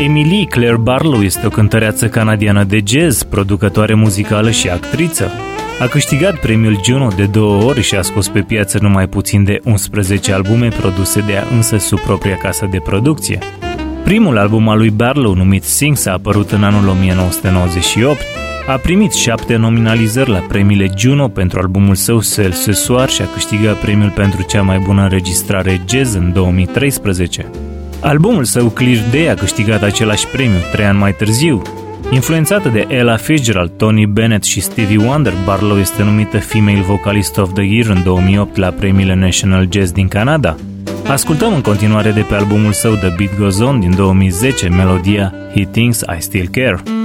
Emily Claire Barlow este o cântăreață canadiană de jazz, producătoare muzicală și actriță. A câștigat premiul Juno de două ori și a scos pe piață numai puțin de 11 albume produse de ea însă sub propria casă de producție. Primul album al lui Barlow, numit Sings, a apărut în anul 1998, a primit șapte nominalizări la premiile Juno pentru albumul său Sel Sesoar și a câștigat premiul pentru cea mai bună înregistrare jazz în 2013. Albumul său Clear Day a câștigat același premiu trei ani mai târziu. Influențată de Ella Fitzgerald, Tony Bennett și Stevie Wonder, Barlow este numită Female Vocalist of the Year în 2008 la premiile National Jazz din Canada. Ascultăm în continuare de pe albumul său The Beat Goes On din 2010 melodia He Thinks I Still Care.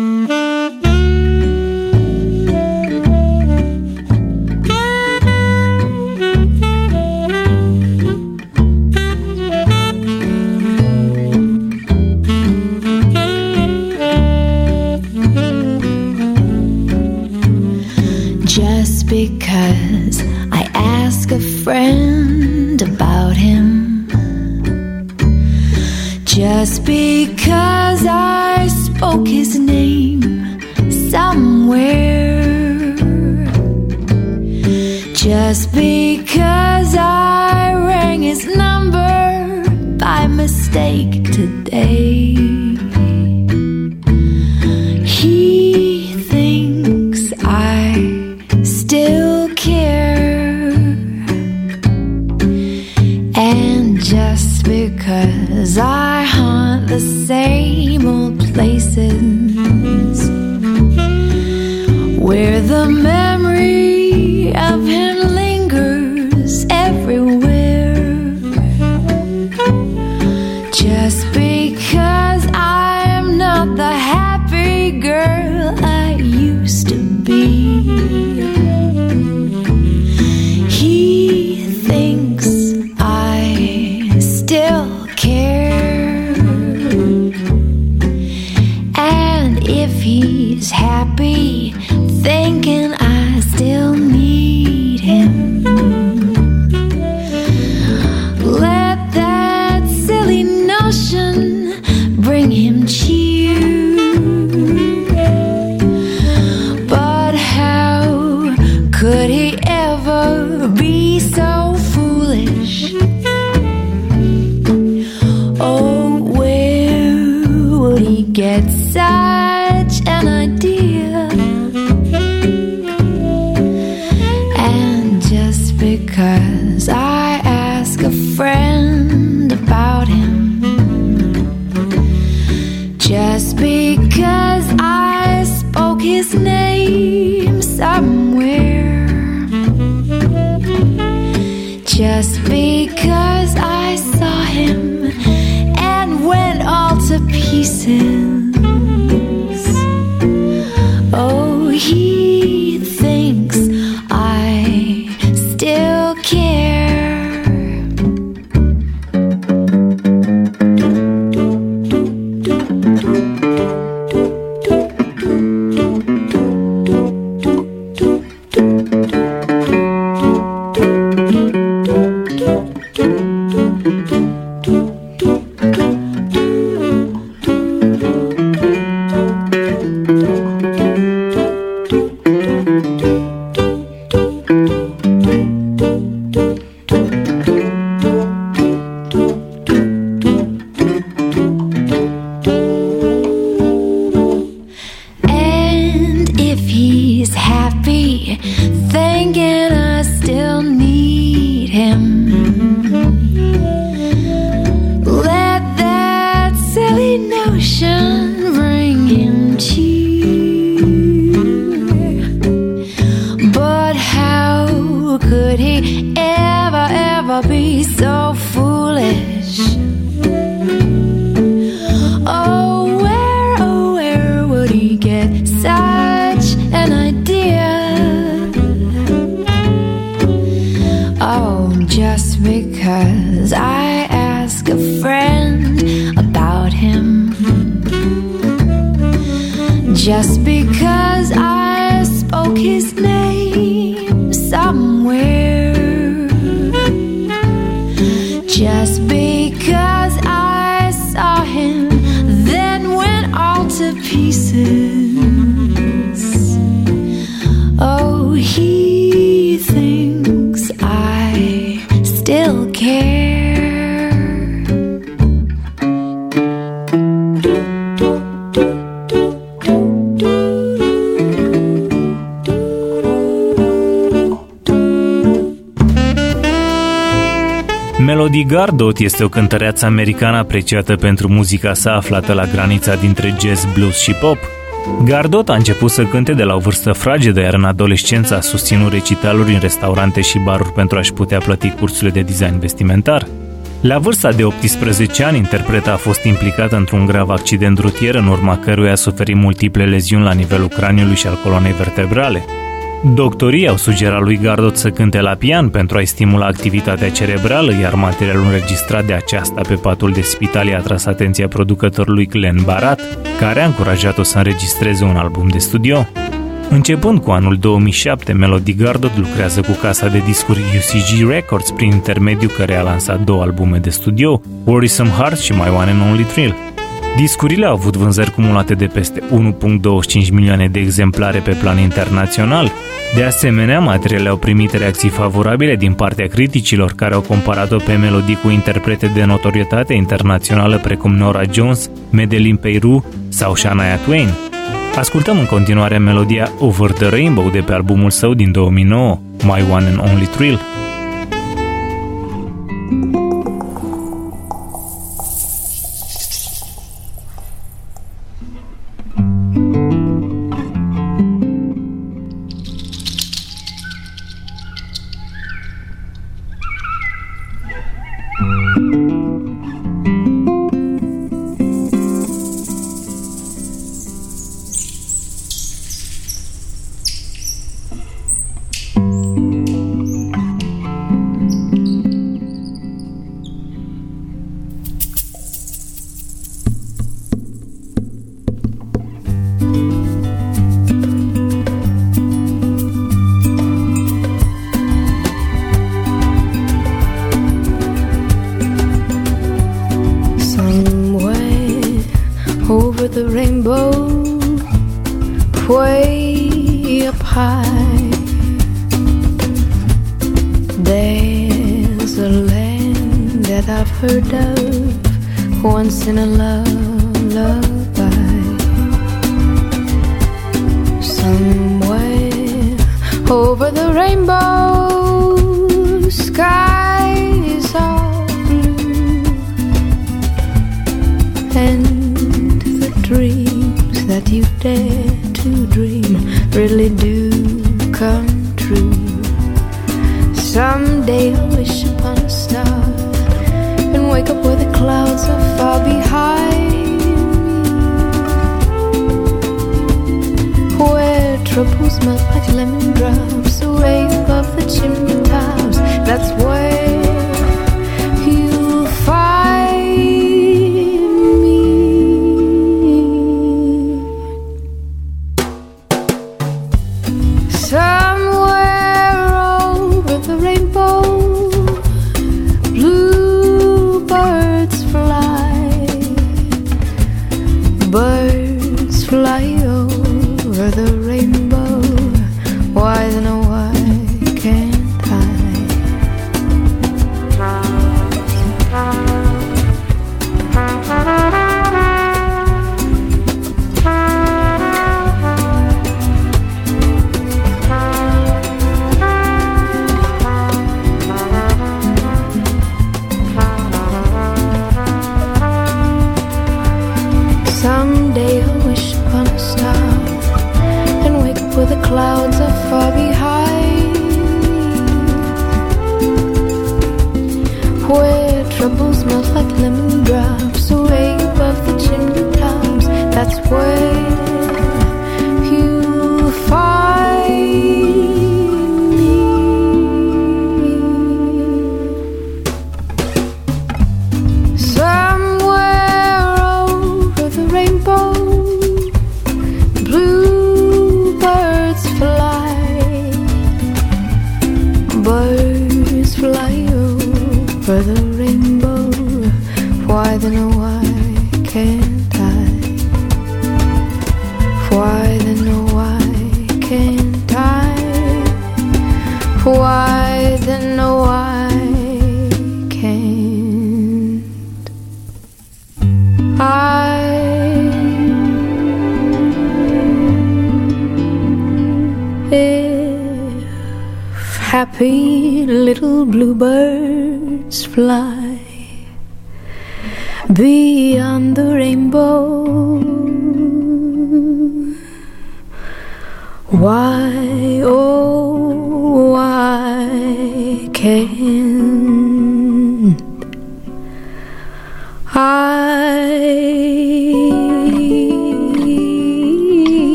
Gardot este o cântăreață americană apreciată pentru muzica sa aflată la granița dintre jazz, blues și pop. Gardot a început să cânte de la o vârstă fragedă, iar în adolescență a susținut recitaluri în restaurante și baruri pentru a-și putea plăti cursurile de design vestimentar. La vârsta de 18 ani, interpreta a fost implicată într-un grav accident rutier în urma căruia a suferit multiple leziuni la nivelul craniului și al coloanei vertebrale. Doctorii au sugerat lui Gardot să cânte la pian pentru a-i stimula activitatea cerebrală, iar materialul înregistrat de aceasta pe patul de spital i-a tras atenția producătorului Glenn Barat, care a încurajat-o să înregistreze un album de studio. Începând cu anul 2007, Melody Gardot lucrează cu casa de discuri UCG Records prin intermediul care a lansat două albume de studio, Worrisome Hearts și My One and Only Thrill. Discurile au avut vânzări cumulate de peste 1.25 milioane de exemplare pe plan internațional. De asemenea, materialele au primit reacții favorabile din partea criticilor care au comparat-o pe melodii cu interprete de notorietate internațională precum Nora Jones, Medellin Peyru sau Shania Twain. Ascultăm în continuare melodia Over the Rainbow de pe albumul său din 2009, My One and Only Thrill.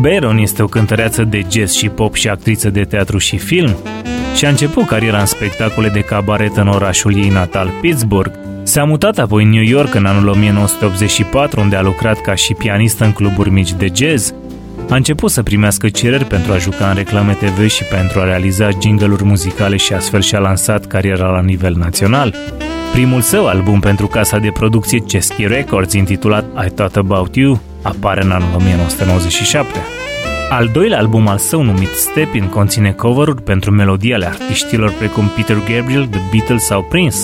Baron este o cântăreață de jazz și pop și actriță de teatru și film și a început cariera în spectacole de cabaret în orașul ei natal, Pittsburgh. S-a mutat apoi în New York în anul 1984, unde a lucrat ca și pianistă în cluburi mici de jazz. A început să primească cereri pentru a juca în reclame TV și pentru a realiza jingle-uri muzicale și astfel și-a lansat cariera la nivel național. Primul său album pentru casa de producție Chesky Records, intitulat I Thought About You, apare în anul 1997. Al doilea album al său numit Step-In conține cover-uri pentru melodii ale artiștilor precum Peter Gabriel, The Beatles sau Prince.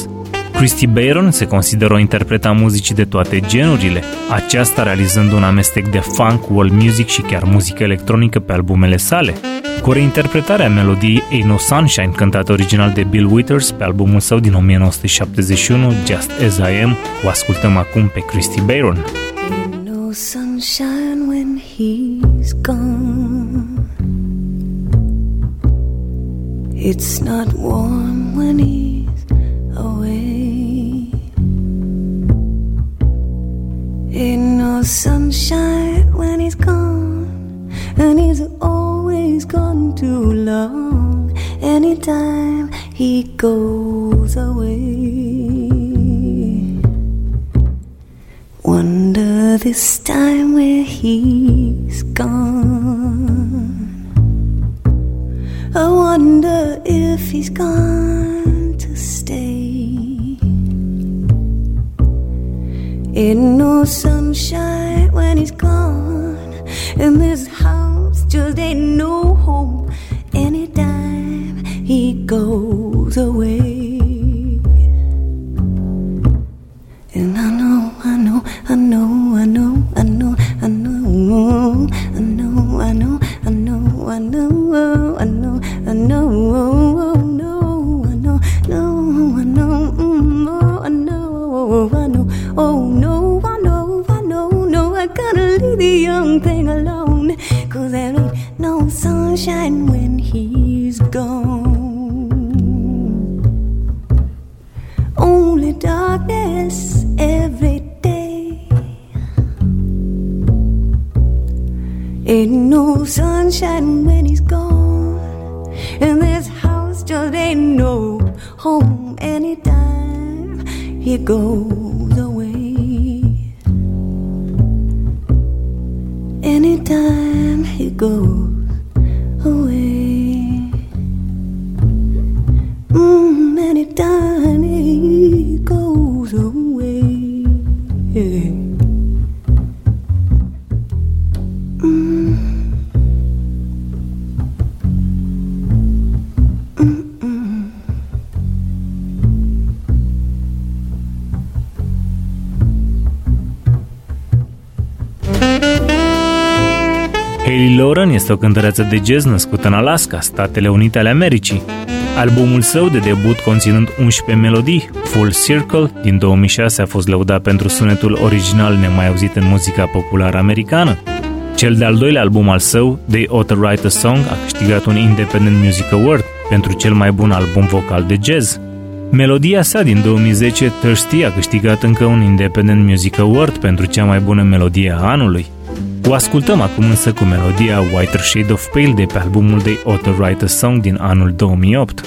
Christy Bayron se consideră o interpretă a muzicii de toate genurile, aceasta realizând un amestec de funk, world music și chiar muzică electronică pe albumele sale. Cu reinterpretarea melodiei Ain't No Sunshine, cântată original de Bill Withers pe albumul său din 1971, Just As I Am, o ascultăm acum pe Christy Bayron. Sunshine when he's gone. It's not warm when he's away. Ain't no sunshine when he's gone, and he's always gone too long. Anytime he goes away. Wonder this time where he's gone. I wonder if he's gone to stay. Ain't no sunshine when he's gone, and this house just ain't no home anytime he goes away. I know, I know, I know, I know, I know, I know, I know, I know, I know, I know, I know, oh no, I know, no, I know, oh I know, I know, oh no, I know, I know, no, I gotta leave the young thing alone, cause there ain't no sunshine when he's gone. Ain't no sunshine when he's gone, and this house just ain't no home anytime he goes away. Anytime he goes este o cântăreață de jazz născută în Alaska, Statele Unite ale Americii. Albumul său de debut conținând 11 melodii, Full Circle, din 2006 a fost lăudat pentru sunetul original nemai auzit în muzica populară americană. Cel de-al doilea album al său, They Ought to Write a Song, a câștigat un Independent Music Award pentru cel mai bun album vocal de jazz. Melodia sa din 2010, Thirsty, a câștigat încă un Independent Music Award pentru cea mai bună melodie a anului. O ascultăm acum însă cu melodia Whiter Shade of Pale de pe albumul de Auto Write a Song din anul 2008.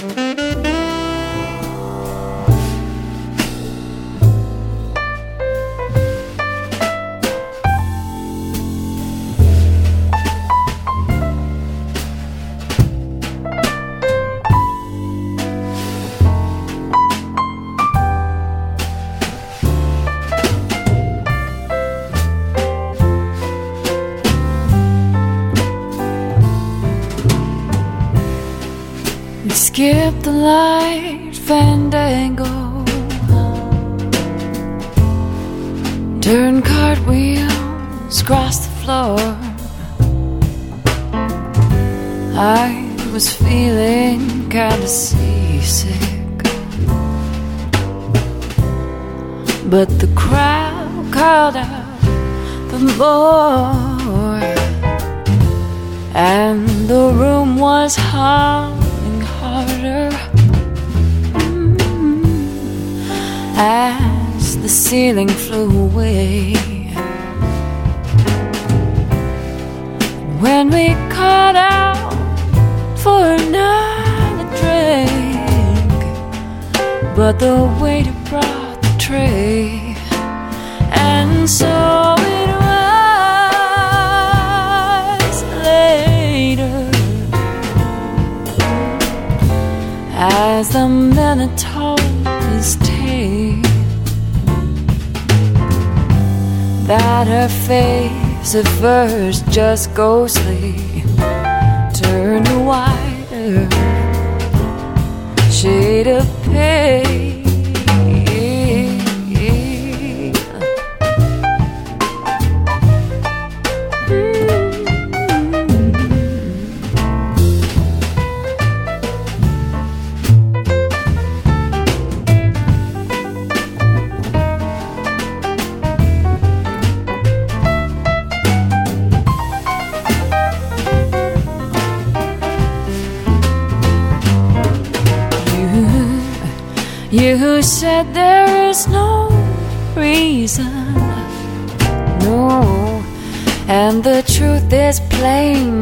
And the room was humming harder. Mm. As the ceiling flew away. When we caught out for another drink, but the waiter brought the tray, and so as the minute told his tale that her face at first just ghostly turned wider shade of pale.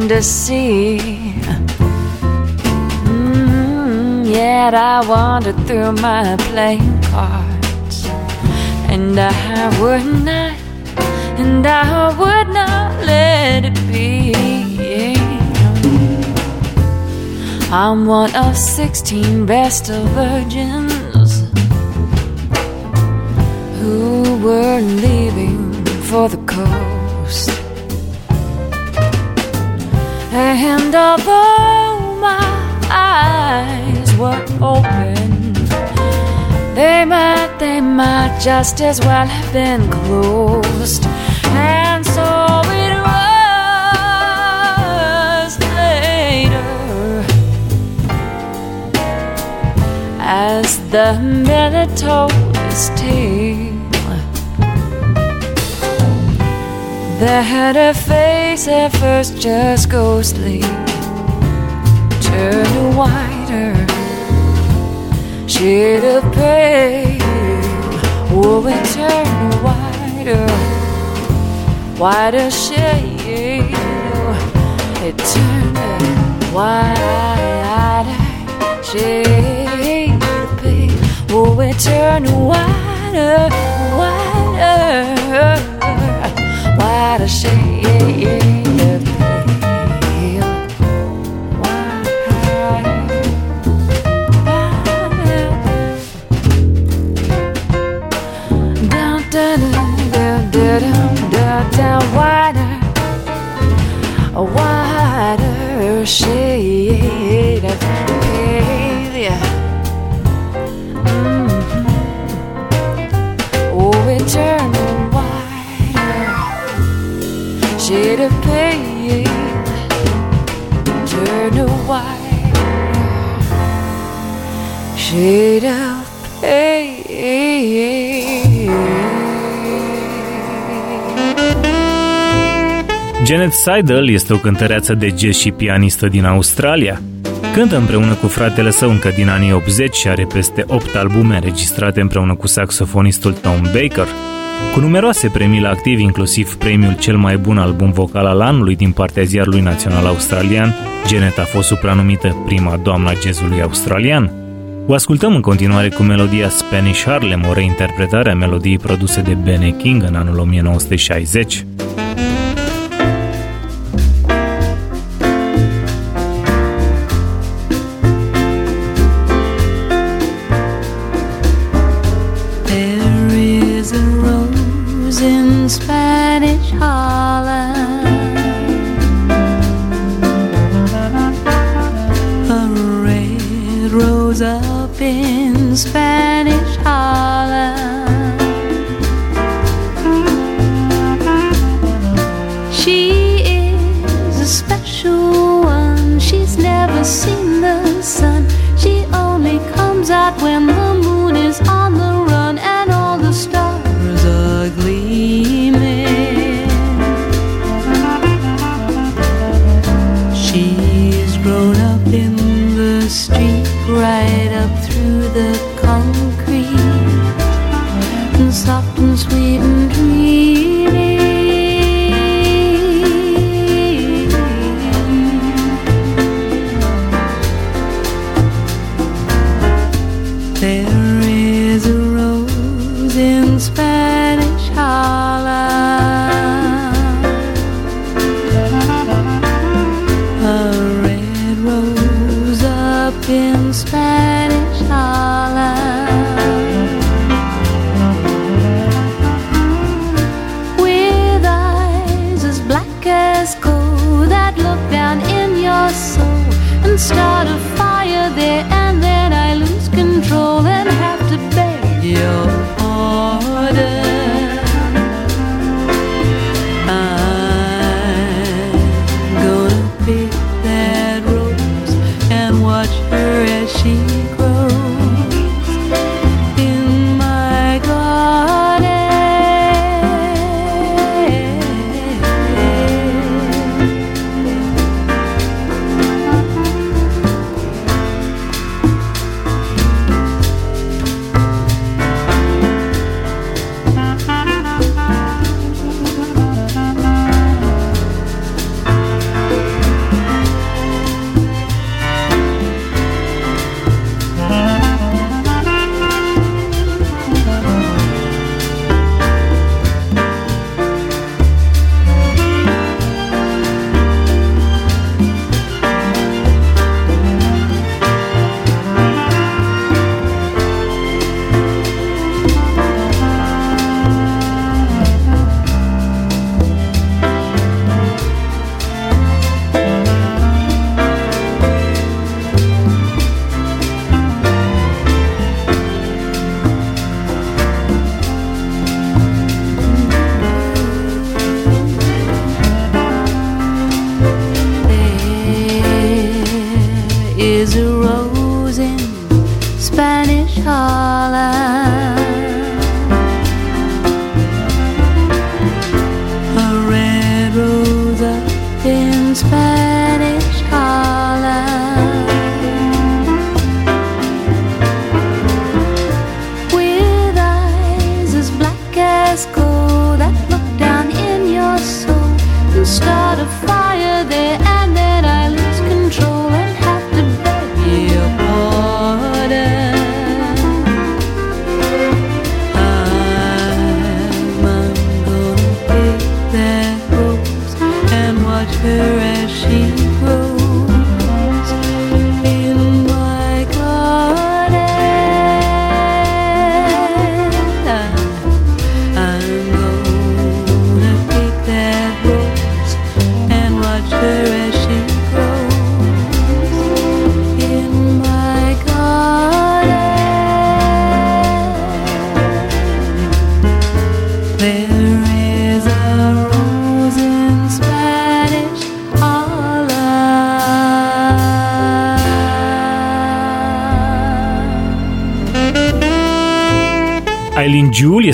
To see. Mm, yet I wandered through my playing cards, and I would not, and I would not let it be. I'm one of 16 best of virgins who were leaving for the coast. And although my eyes were open, they might, they might just as well have been closed. And so it was later as the miller told his tale. That her face at first just ghostly turned whiter, shade of pale. Oh, it turned whiter, whiter shade. It turned whiter shade of pale. Oh, it turned whiter, whiter, whiter shade of shade of pale. Janet Seidel este o cântăreață de jazz și pianistă din Australia. Cântă împreună cu fratele său încă din anii 80 și are peste 8 albume înregistrate împreună cu saxofonistul Tom Baker. Cu numeroase premii la activ, inclusiv premiul cel mai bun album vocal al anului din partea ziarului național australian, Janet a fost supranumită prima doamna jazzului australian. O ascultăm în continuare cu melodia Spanish Harlem, o reinterpretare a melodiei produse de Benny King în anul 1960.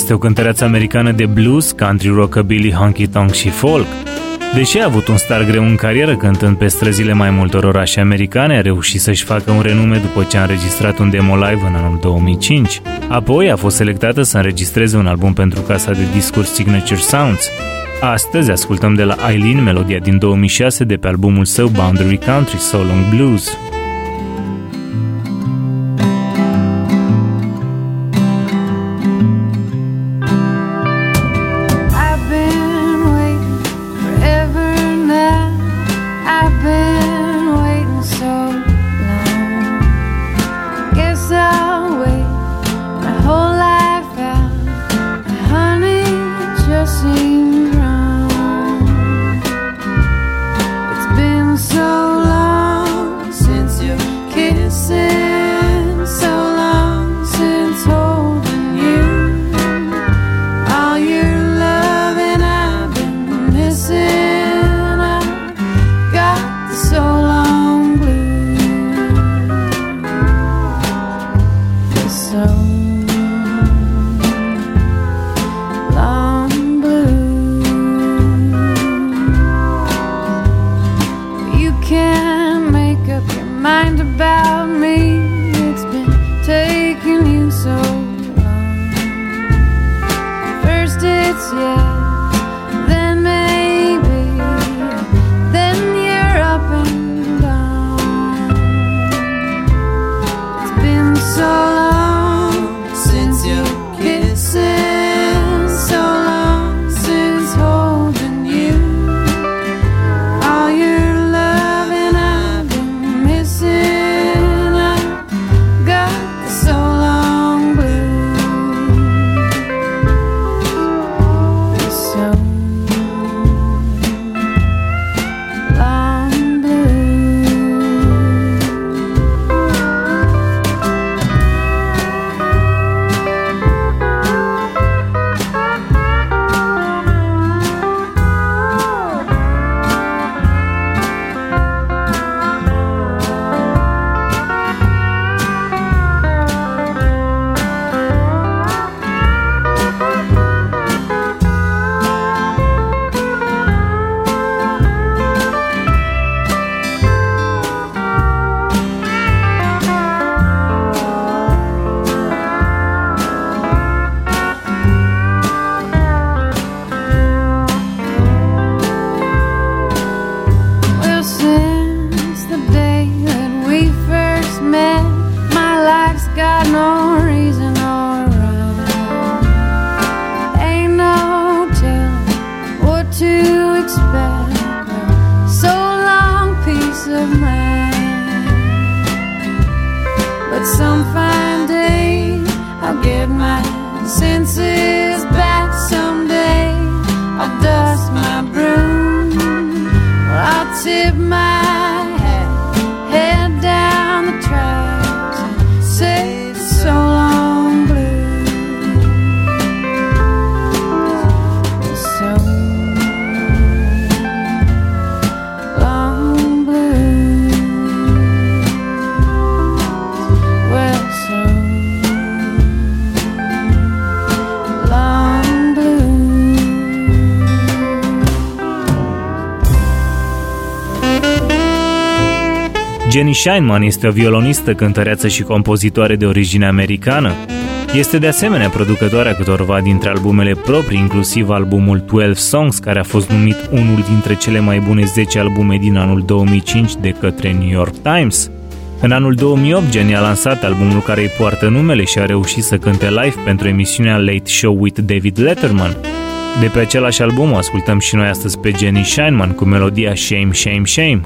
este o cântăreață americană de blues, country, rockabilly, honky-tonk și folk. Deși a avut un star greu în carieră cântând pe străzile mai multor orașe americane, a reușit să-și facă un renume după ce a înregistrat un demo live în anul 2005. Apoi a fost selectată să înregistreze un album pentru casa de discuri Signature Sounds. Astăzi ascultăm de la Eileen melodia din 2006 de pe albumul său Boundary Country So Long Blues. Scheinman este o violonistă, cântăreață și compozitoare de origine americană. Este de asemenea producătoarea câtorva dintre albumele proprii, inclusiv albumul 12 Songs, care a fost numit unul dintre cele mai bune 10 albume din anul 2005 de către New York Times. În anul 2008, Jenny a lansat albumul care îi poartă numele și a reușit să cânte live pentru emisiunea Late Show with David Letterman. De pe același album o ascultăm și noi astăzi pe Jenny Scheinman cu melodia Shame, Shame, Shame.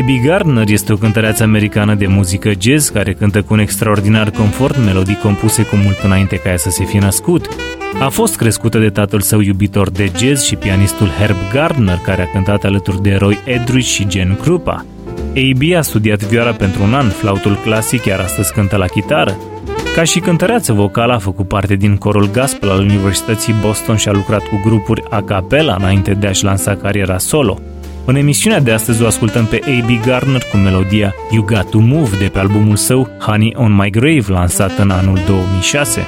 Abby Gardner este o cântăreață americană de muzică jazz care cântă cu un extraordinar confort melodii compuse cu mult înainte ca ea să se fie născut. A fost crescută de tatăl său iubitor de jazz și pianistul Herb Gardner, care a cântat alături de Roy Edrich și Jen Krupa. AB a studiat vioara pentru un an, flautul clasic, iar astăzi cântă la chitară. Ca și cântăreață vocală a făcut parte din corul gospel al Universității Boston și a lucrat cu grupuri a capella înainte de a-și lansa cariera solo. În emisiunea de astăzi o ascultăm pe A.B. Garner cu melodia You Got To Move de pe albumul său Honey On My Grave, lansat în anul 2006.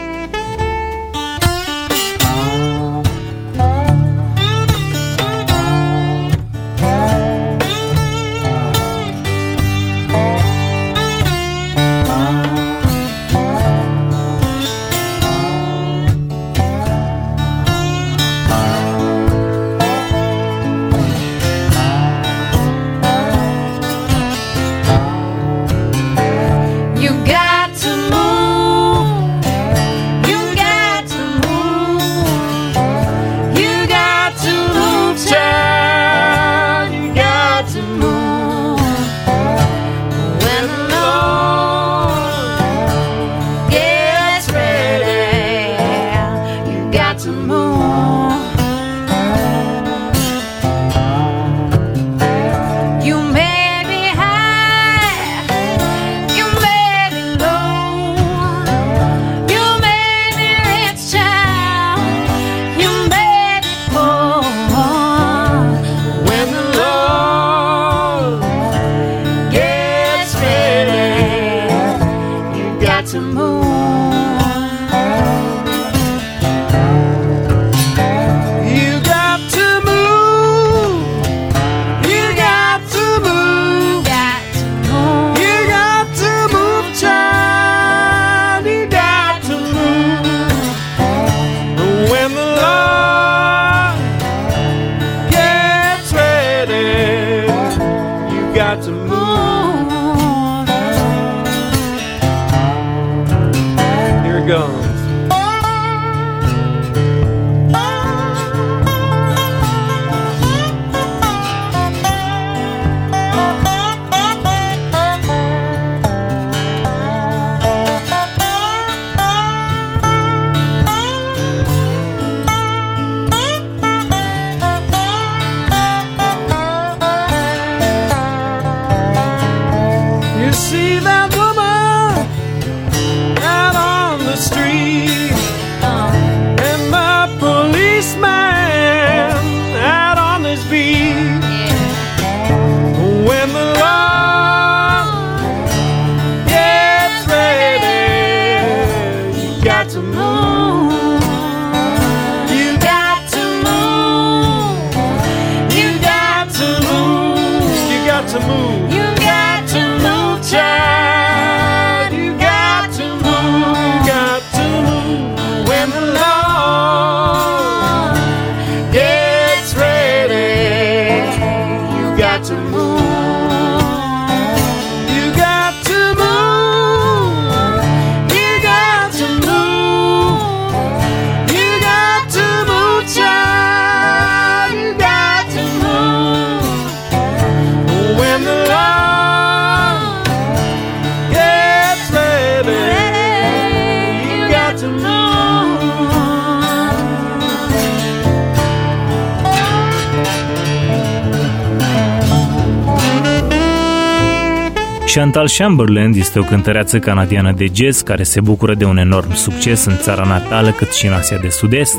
Chantal Chamberlain este o cântăreață canadiană de jazz care se bucură de un enorm succes în țara natală cât și în Asia de Sud-Est.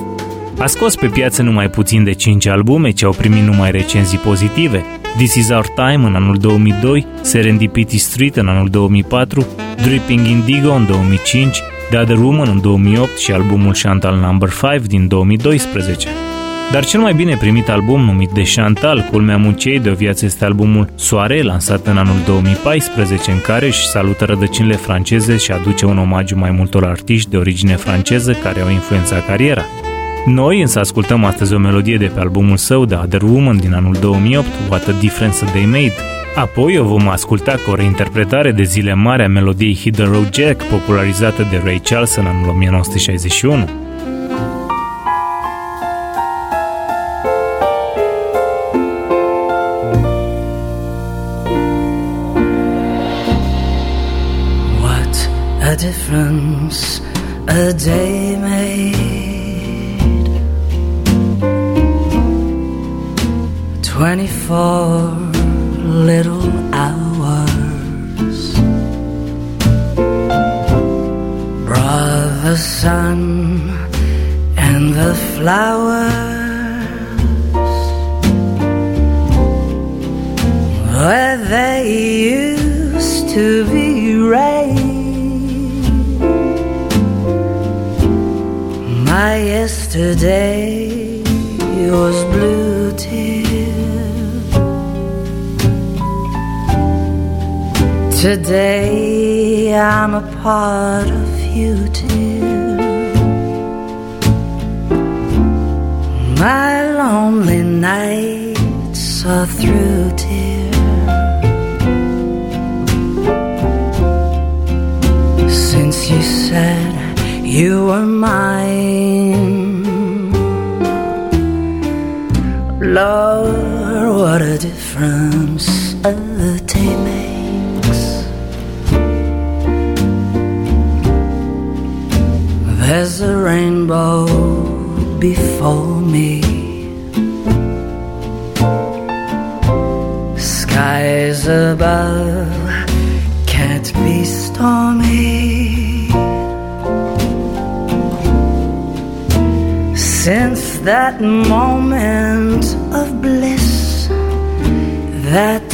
A scos pe piață numai puțin de 5 albume ce au primit numai recenzii pozitive. This Is Our Time în anul 2002, Serendipity Street în anul 2004, Dripping Indigo în 2005, The Other Woman în 2008 și albumul Chantal Number no. 5 din 2012. Dar cel mai bine primit album numit de Chantal, culmea muncei de o viață, este albumul Soare, lansat în anul 2014, în care își salută rădăcinile franceze și aduce un omagiu mai multor artiști de origine franceză care au influențat cariera. Noi însă ascultăm astăzi o melodie de pe albumul său The Other Woman din anul 2008, What a Difference They Made. Apoi o vom asculta cu o reinterpretare de zile mari a melodiei Hit the Road Jack, popularizată de Ray Charles în anul 1961. Difference a day made. Twenty four little hours brought the sun and the flowers. where they used to be rain. My yesterday was blue tear. Today I'm a part of you, dear. My lonely nights are through, dear. since you said you were mine. Lord, what a difference a day makes. There's a rainbow before me. Skies above can't be stormy. Since that moment of bliss, that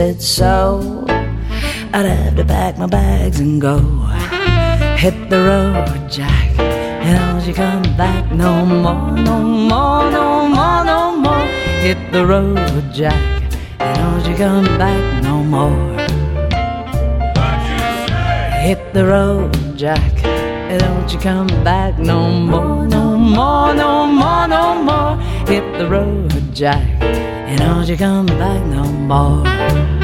said so, I'd have to pack my bags and go. Hit the road, Jack. And don't you come back no more, no more, no more, no more. Hit the road, Jack. And don't you come back no more. Hit the road, Jack. And don't you come back no more, no more, no more, no more. Hit the road, Jack. And don't you come back no more.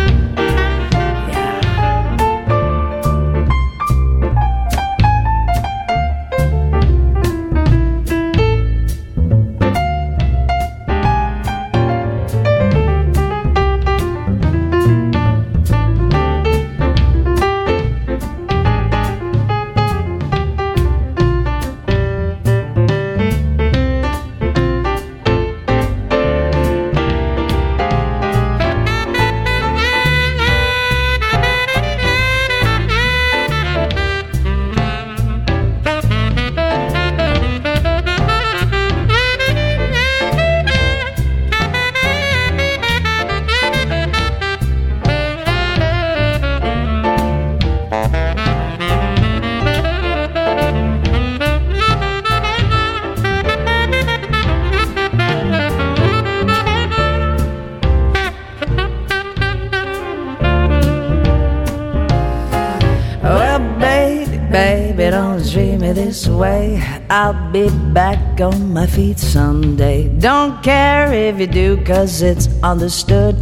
Be back on my feet someday. Don't care if you do, cause it's understood.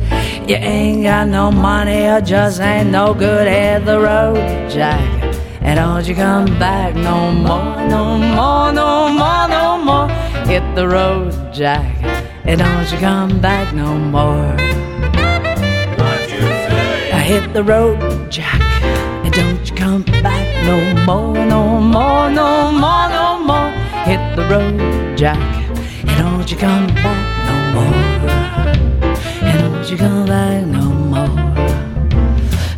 You ain't got no money or just ain't no good. at the road, Jack. And don't you come back no more, no more, no more, no more. Hit the road, Jack. And don't you come back no more. I hit the road, Jack. And don't you come back no more, no more, no more, no more. Hit the road, Jack. And don't you come back no more. And don't you come back no more.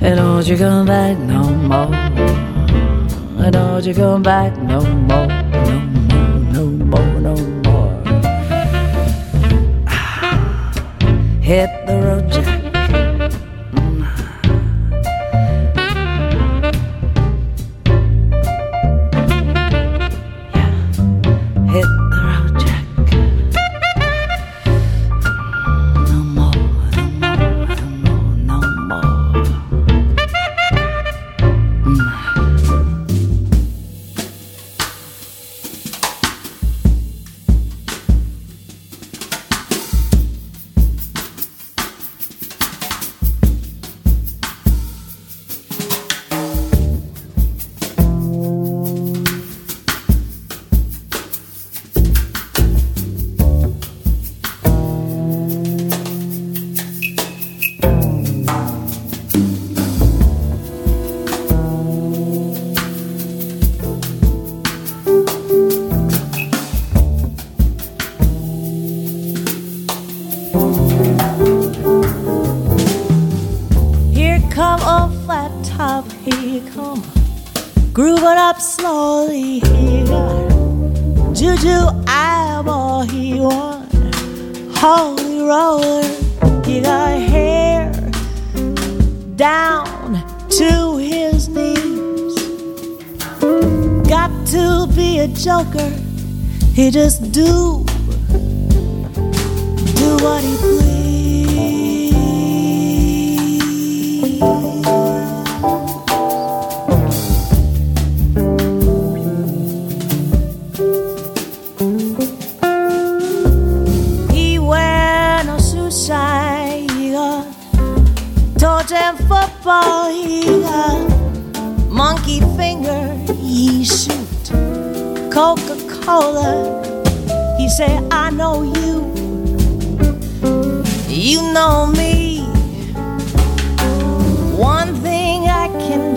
And don't you come back no more. And don't you come back no more, no more, no more, no more. Ah. Hit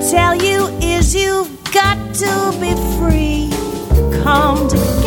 tell you is you've got to be free. Come to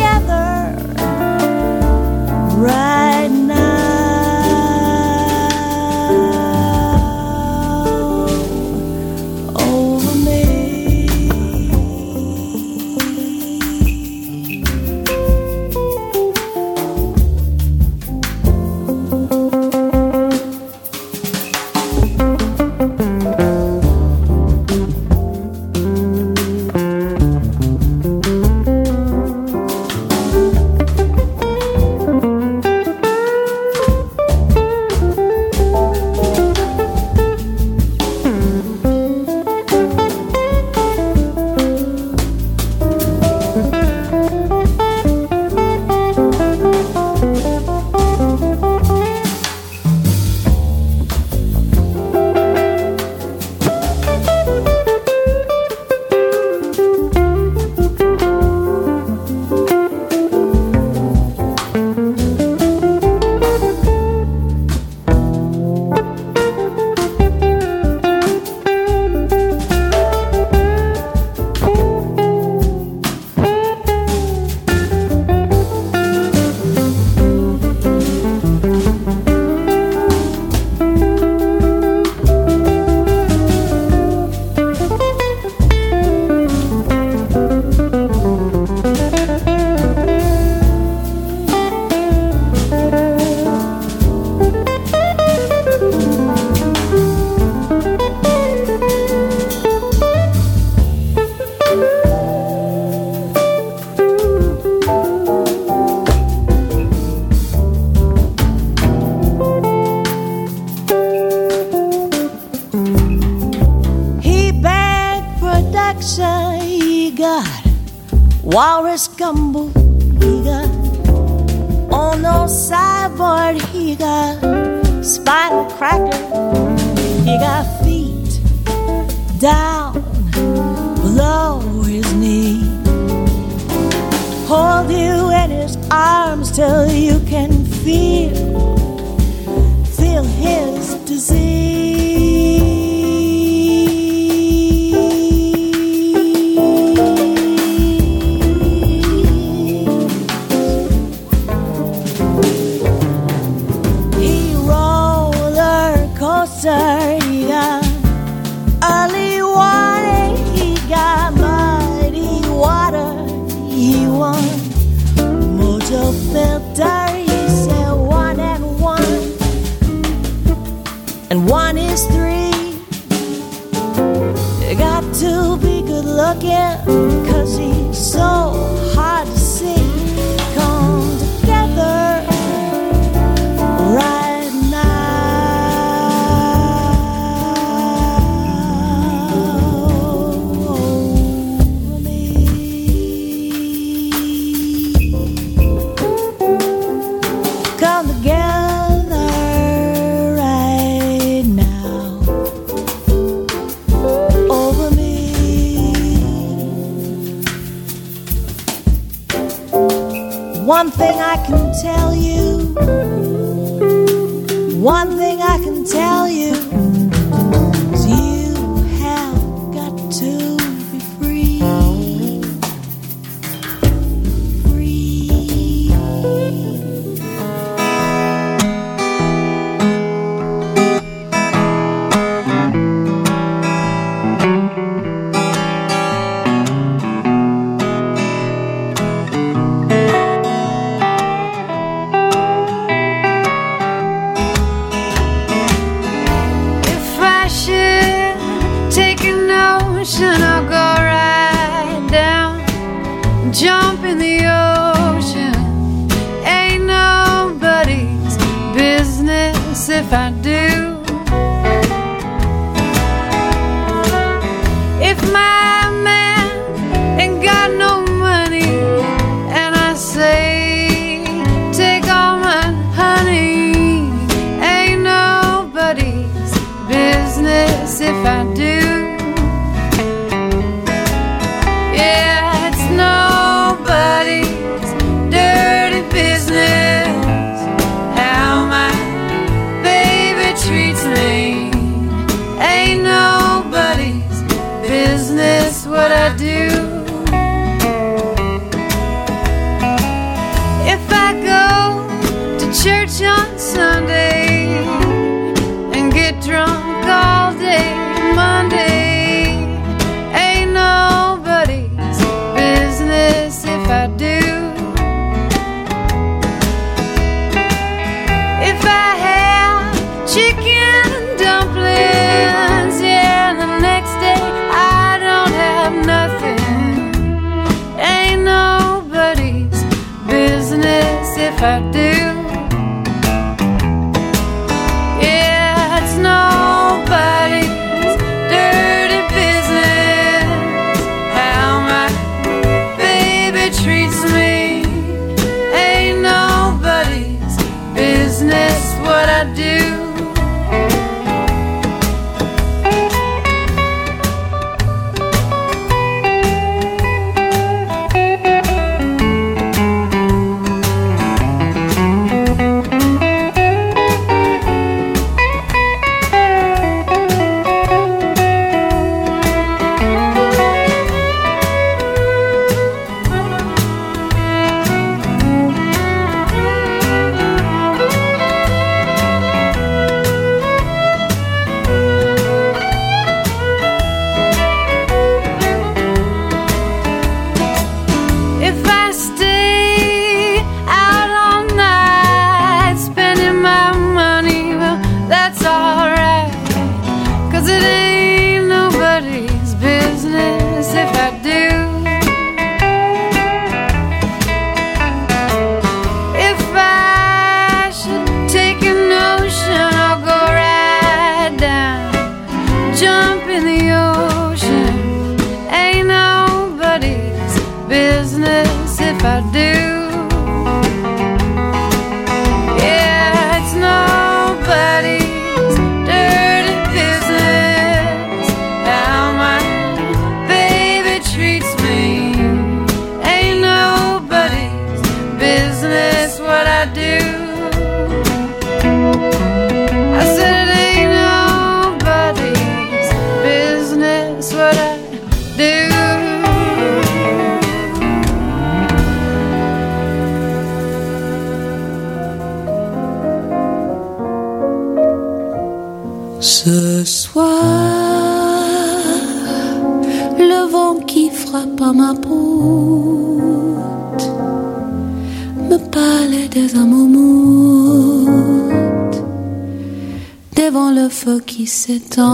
devant le feu qui s'étend.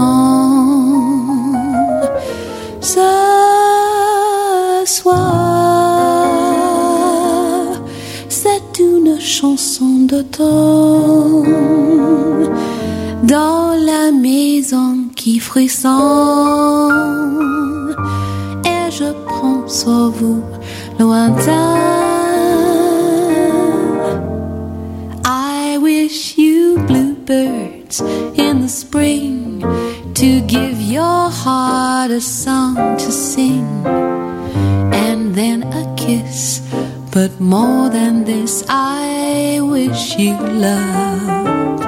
Ce soir, c'est une chanson d'automne dans la maison qui frissonne et je prends sur vous lointain. I wish you in the spring to give your heart a song to sing and then a kiss. But more than this, I wish you love.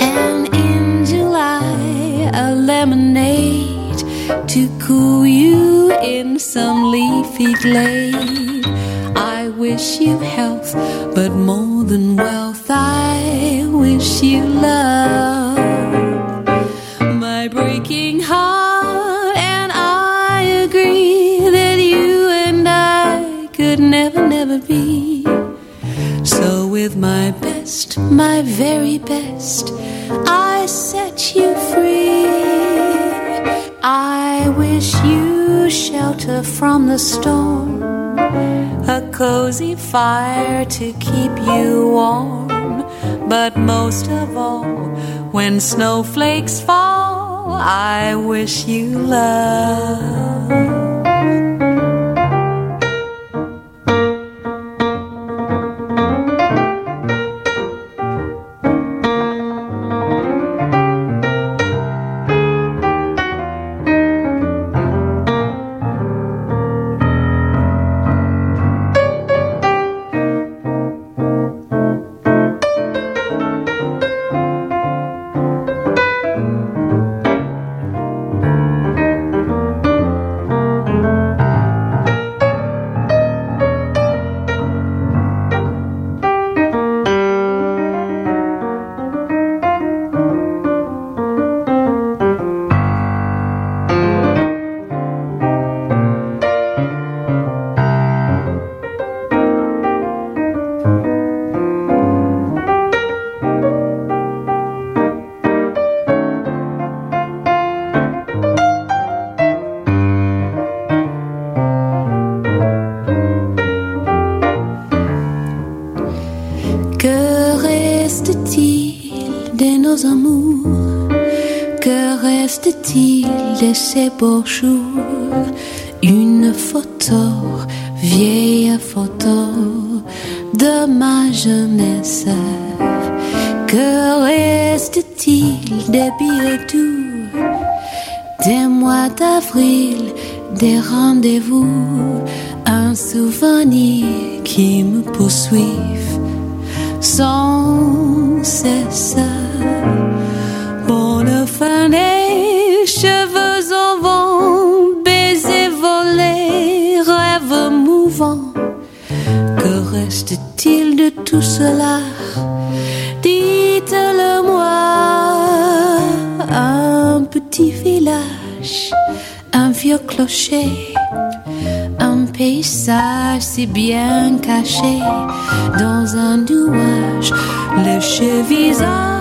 And in July, a lemonade to cool you in some leafy glade. I wish you health, but more than wealth, I wish you love. My breaking heart, and I agree that you and I could never, never be. So, with my best, my very best, I set you free. I wish you shelter from the storm, a cozy fire to keep you warm. But most of all, when snowflakes fall, I wish you love. ces beaux jours une photo, vieille photo de ma jeunesse. Que reste-t-il des billets doux, des mois d'avril, des rendez-vous, un souvenir qui me poursuive sans cesse. Un paysage si bien caché dans un nuage, le visage.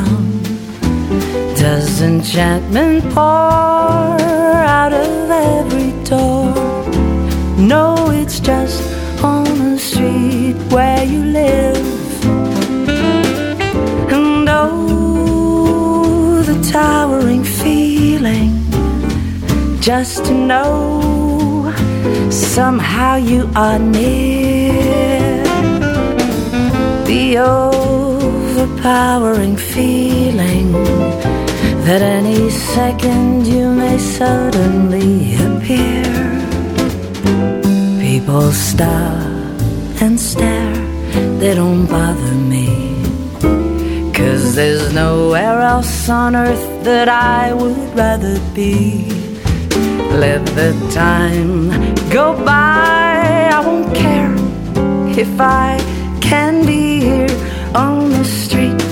Of? Does enchantment pour out of every door? No, it's just on the street where you live. And oh, the towering feeling just to know somehow you are near. The overpowering feeling that any second you may suddenly appear. People stop and stare, they don't bother me. Cause there's nowhere else on earth that I would rather be. Let the time go by, I won't care if I can be here on the street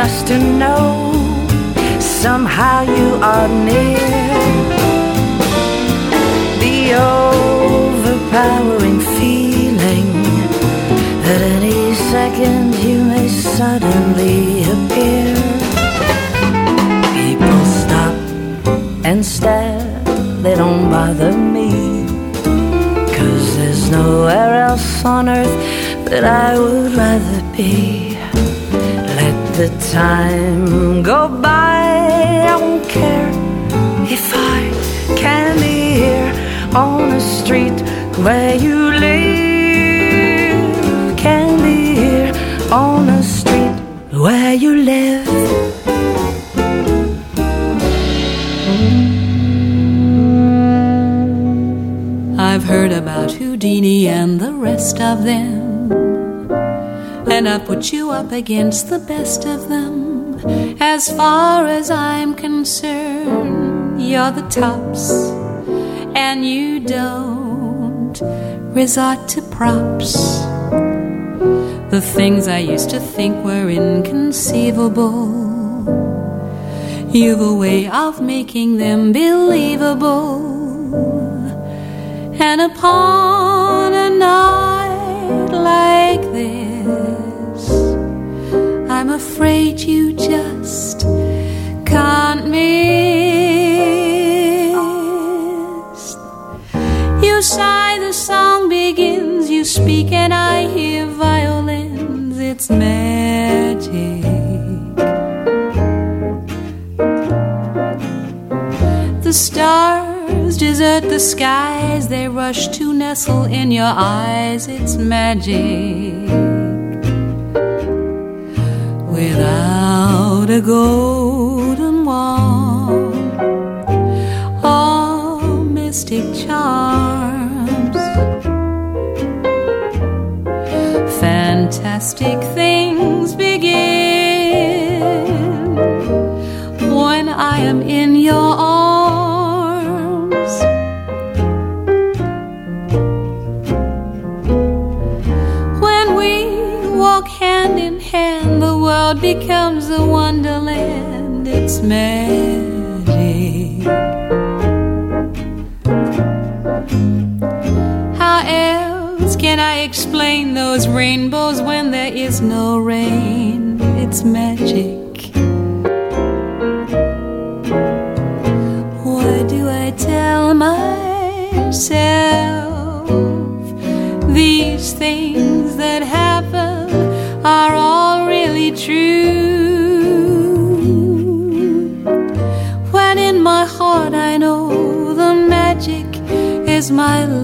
just to know somehow you are near. The overpowering feeling that any second you may suddenly appear. People stop and stare, they don't bother me. Cause there's nowhere else on earth that I would rather be. Time go by, I won't care if I can be here on the street where you live. Can be here on the street where you live. I've heard about Houdini and the rest of them. And I put you up against the best of them. As far as I'm concerned, you're the tops. And you don't resort to props. The things I used to think were inconceivable. You've a way of making them believable. And upon a night like this, I'm afraid you just the skies, they rush to nestle in your eyes. It's magic. Without a golden wand, all mystic charms. Fantastic things becomes a wonderland. It's magic. How else can I explain those rainbows when there is no rain? It's magic. my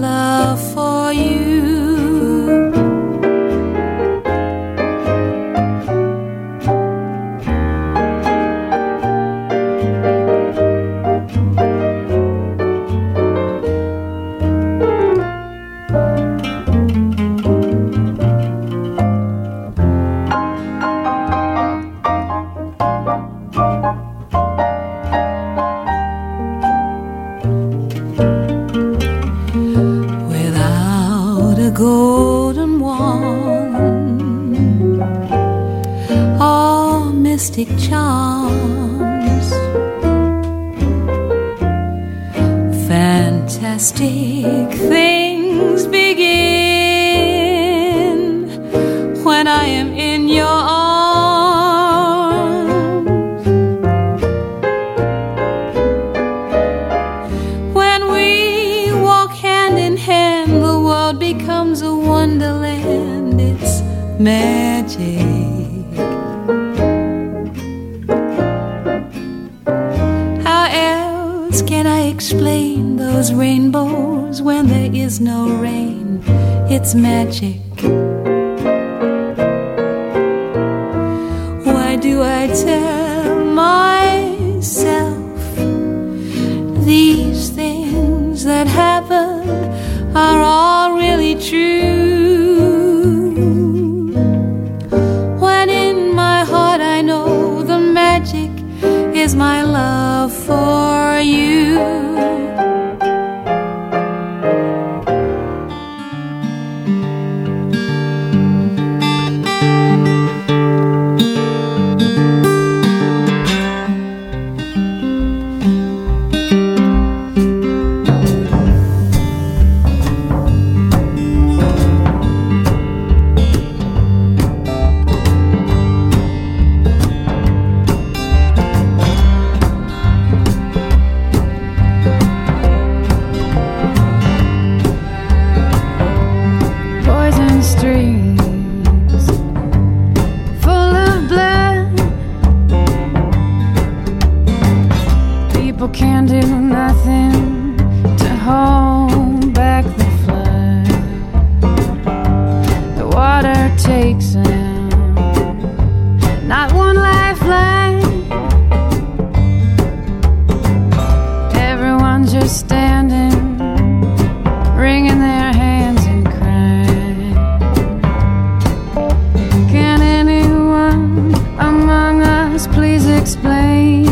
explain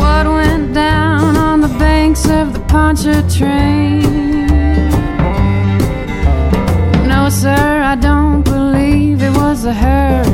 what went down on the banks of the No, sir, I don't believe it was a.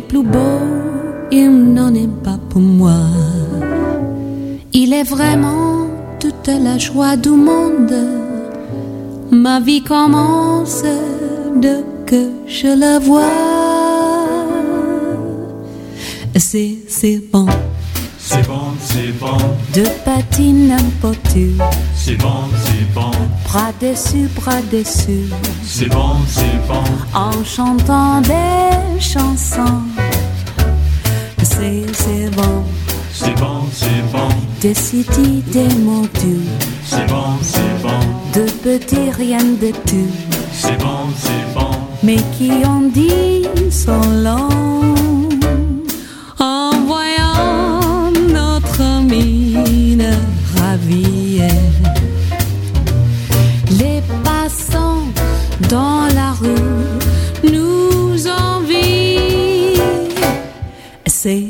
plus beau, il n'en est pas pour moi. Il est vraiment toute la joie du monde. Ma vie commence de que je le vois. C'est, bon. C'est bon, c'est bon. De patine n'importe où. C'est bon, c'est bon. Bras dessus, bras dessus. C'est bon, c'est bon. En chantant des chanson. C'est, c'est bon. C'est bon, c'est bon. De city, des mots C'est bon, c'est bon. De petits, rien de tout. C'est bon, c'est bon. Mais qui en dit son longs.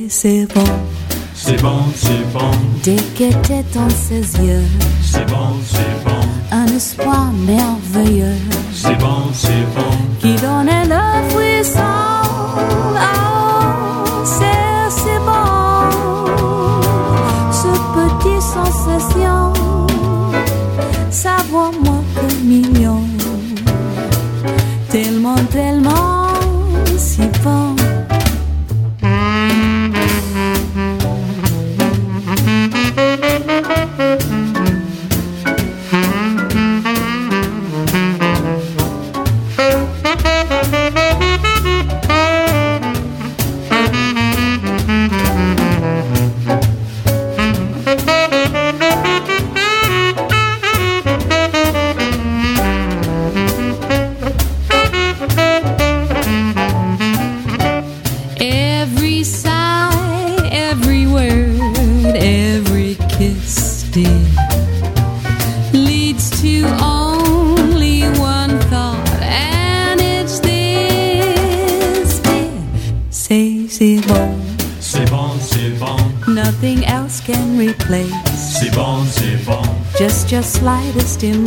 c'est bon. C'est bon, c'est bon. Dès qu'était dans ses yeux. C'est bon, c'est bon. Un espoir merveilleux. C'est bon, c'est bon. Qui donnait le frisson. Oh, c'est, bon. Ce petit sensation. Savoir moi. slightest emotion.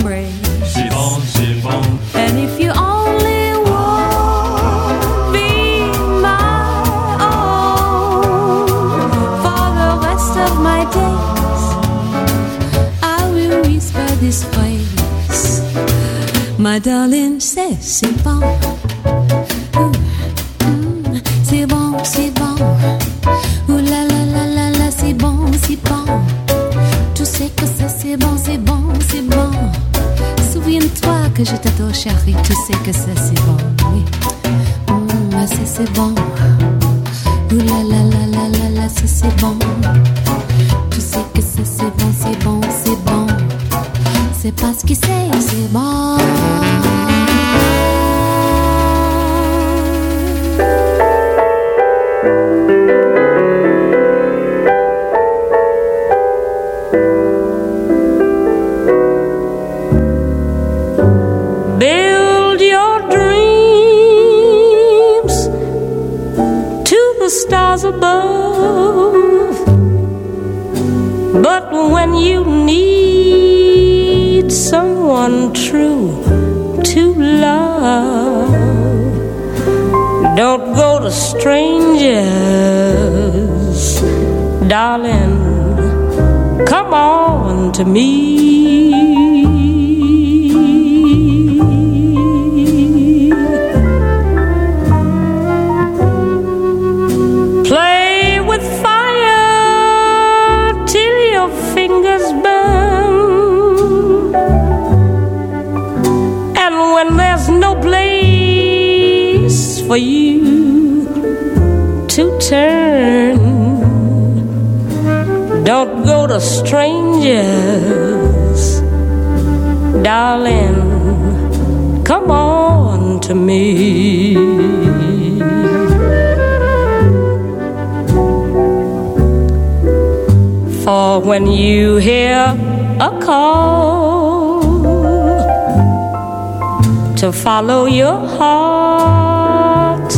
to follow your heart.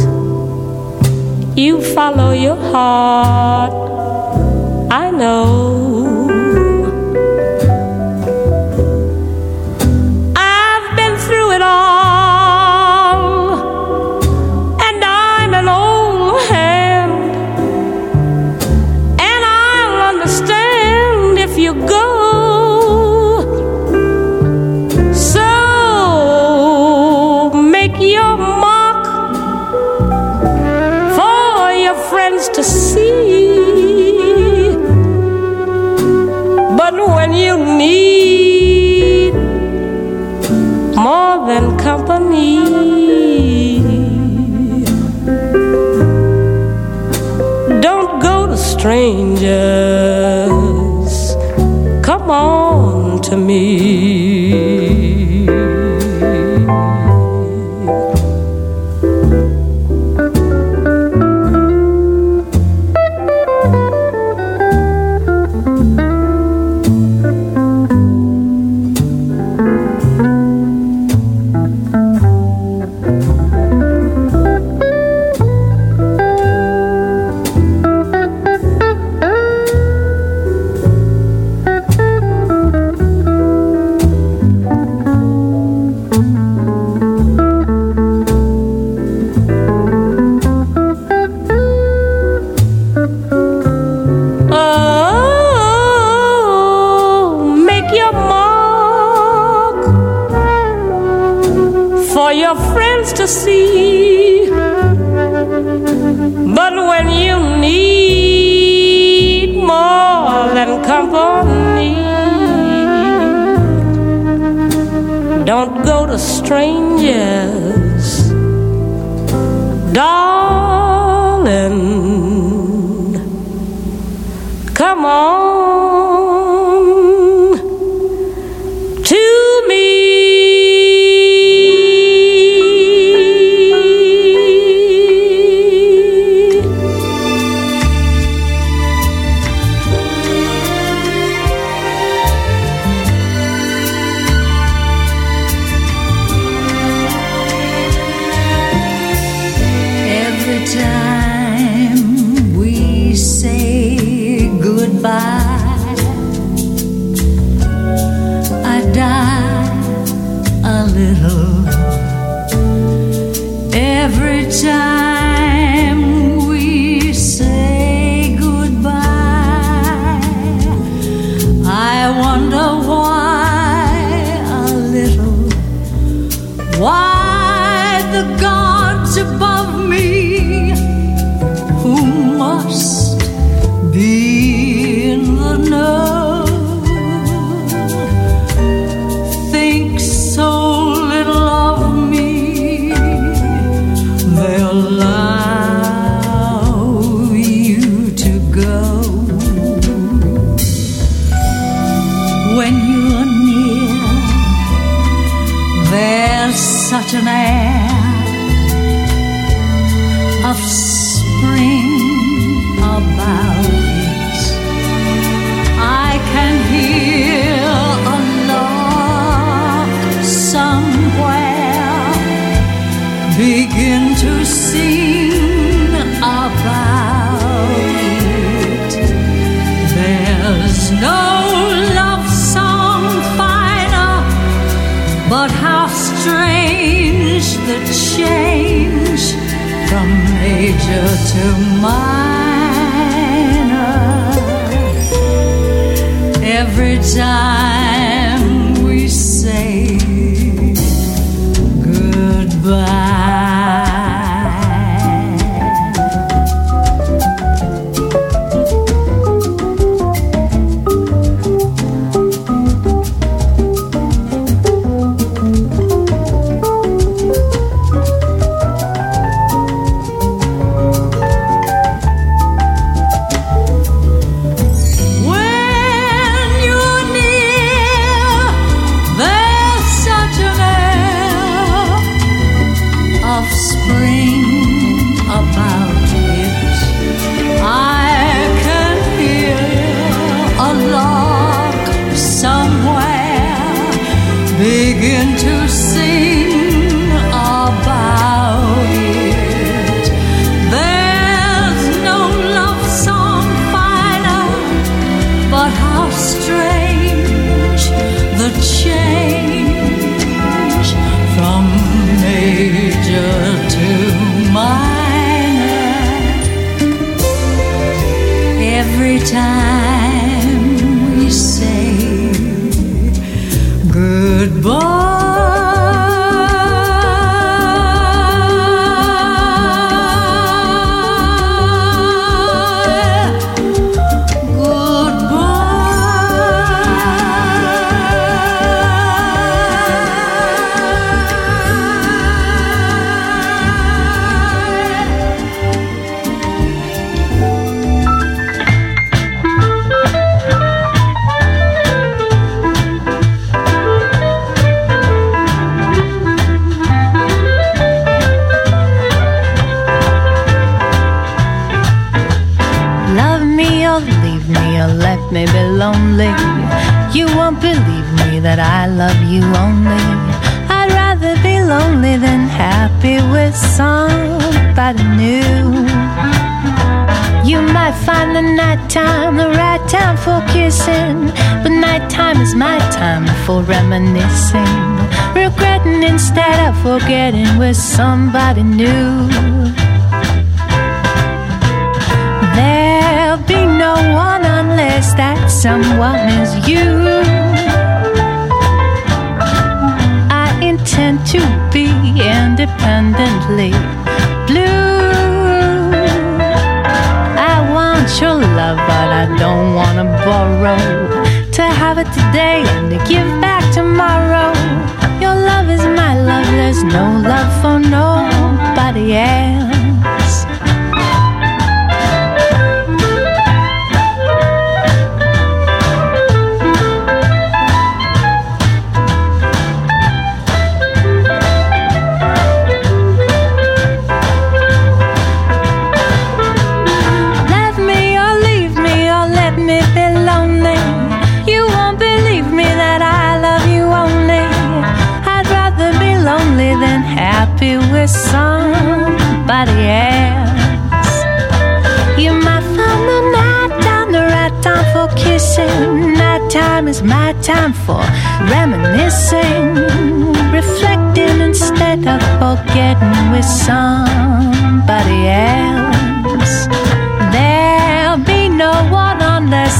You follow your heart, I know. strangers, come on to me. from major to minor. Every time been new.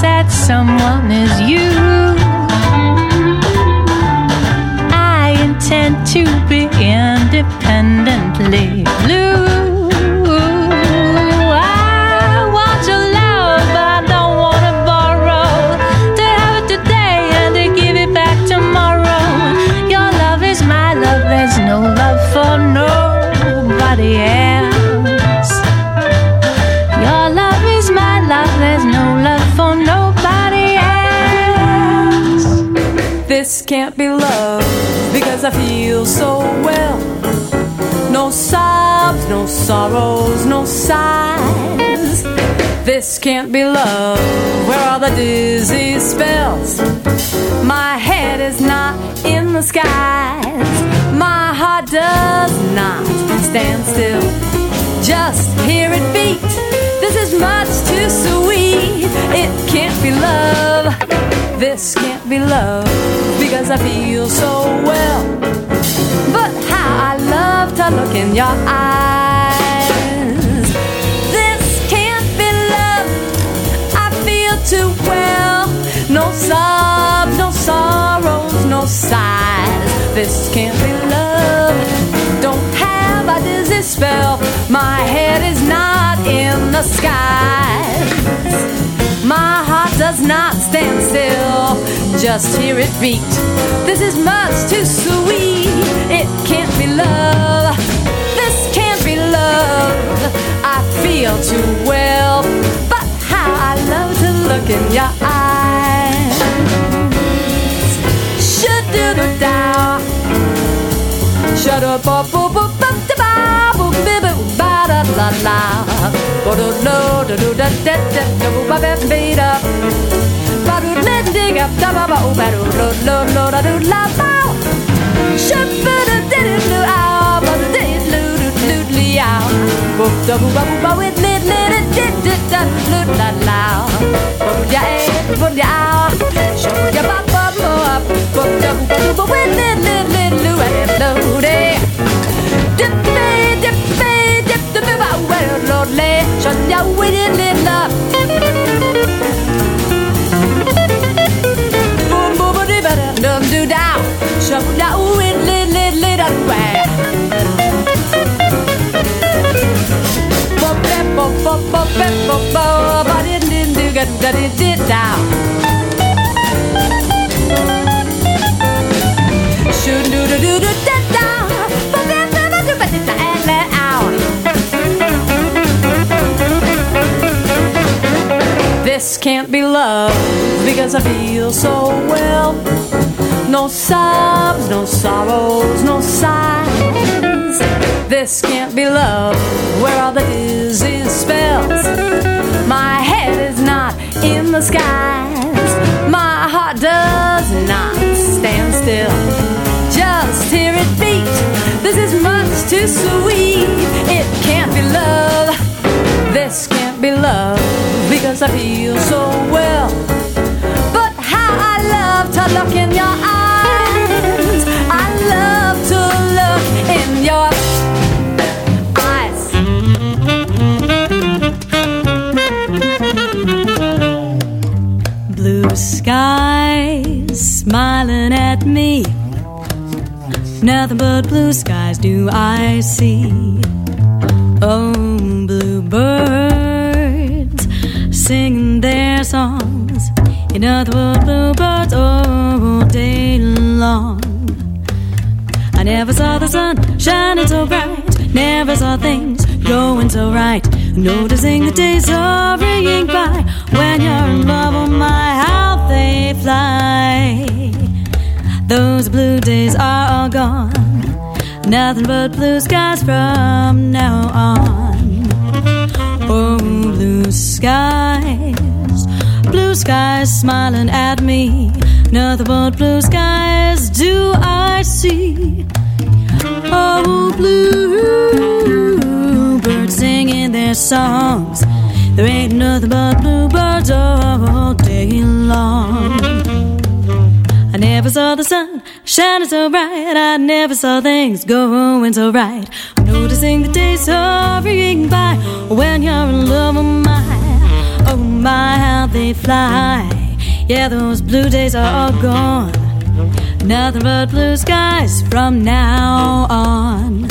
that someone is you. I intend to be independently blue. feel so well. No sobs, no sorrows, no sighs. This can't be love. Where are the dizzy spells? My head is not in the skies. My heart does not stand still. Just hear it beat. This is much too sweet. It can't be love. This can't be love because I feel so well. But how I love to look in your eyes. This can't be love. I feel too well. No sobs, no sorrows, no sighs. This can't be love. Don't have a dizzy spell. My head is not in the skies. My does not stand still. Just hear it beat. This is much too sweet. It can't be love. This can't be love. I feel too well. But how I love to look in your eyes. Should do the down. Shut up, up, up, up, up, da la, la. Ba, do, lo, do, do, da, da, da, da, boo, ba, bip, beat up. Ba, do, let, dig up, da, ba, ba, oh, ba, do, lo, lo, lo, da, do, la, ba. Shut, ba, da, da, da, do, ow, ba, do, da, do, do, do, do, ow. Boop, da, boo, ba, boo, ba, with, lit, lit, da, da, da, da, do, la, la. Ba, do, ya, eh, ba, do, ow. Shut, ya, ba, ba, mo, up. Boop, da, boo, ba, ba, with, lit, lit, lit, lo, and lo, de. Dip, dip, dip, ah, Lord, lay. Shut, ya, with it, lit, love. Boom, boom, ba, dee, ba, da, dum, do, dow. Shut, ya, with lit, lit, lit, ah, wah. Bop, bep, bop, bop, bop, bep, bop, bop, ba, dee, dee, doo, ga, doo, ga, dee, dee, dow. Shoo, doo, doo, doo, doo, This can't be love because I feel so well. No sobs, no sorrows, no sighs. This can't be love where all is is spells. My head is not in the skies. My heart does not stand still. Just hear it beat. This is much too sweet. It can't be love. This can't be love because I feel so well. But how I love to look in your eyes. I love to look in your eyes. Blue skies smiling at me. Nothing but blue skies do I see. Singing their songs. In words, bluebirds all day long. I never saw the sun shining so bright. Never saw things going so right. Noticing the days hurrying by. When you're in love, oh my, how they fly. Those blue days are all gone. Nothing but blue skies from now on. Oh, blue skies, blue skies smiling at me. Nothing but blue skies do I see. Oh, blue birds singing their songs. There ain't nothing but bluebirds all day long. I never saw the sun shining so bright. I never saw things going so right. Noticing the days hurrying by. When you're in love, oh my, oh my, how they fly. Yeah, those blue days are all gone. Nothing but blue skies from now on.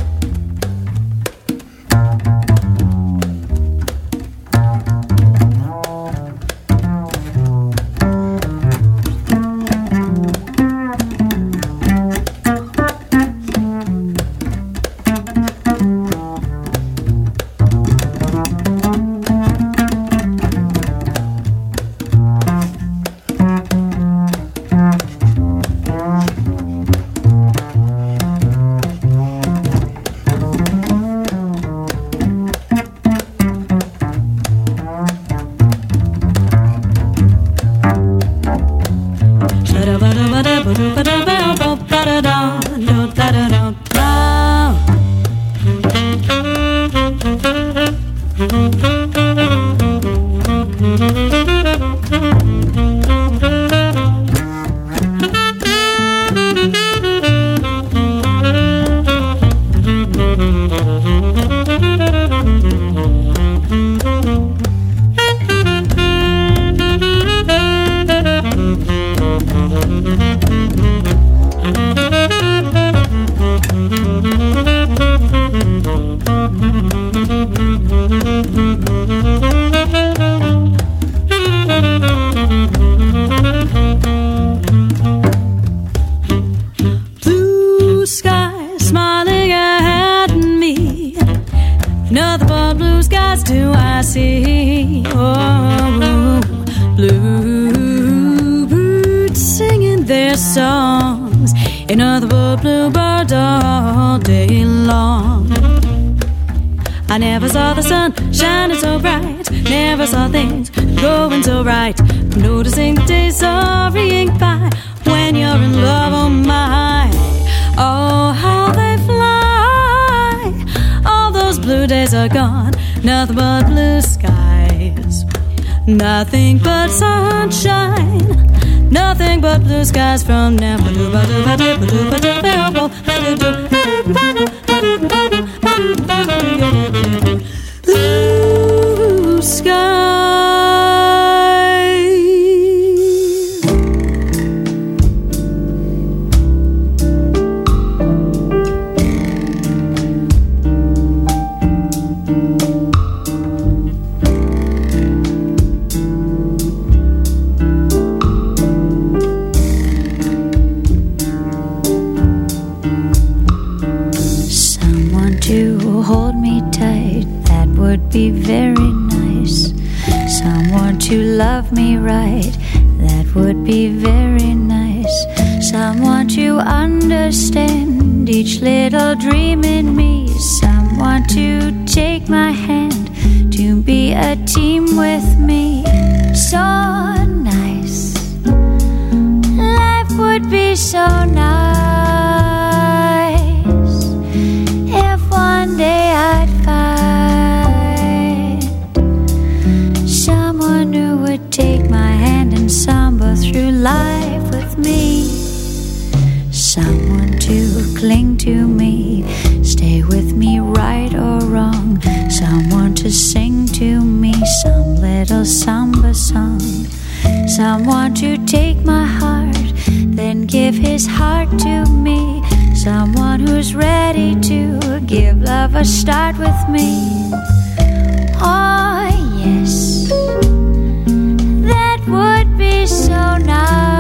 Would be very nice. Someone to love me right, that would be very nice. Someone to understand each little dream in me. Someone to take my hand, to be a team with me. So nice. Life would be so nice if one day I'd samba through life with me. Someone to cling to me, stay with me right or wrong. Someone to sing to me some little samba song. Someone to take my heart, then give his heart to me. Someone who's ready to give love a start with me. Oh, yes, that would so nice.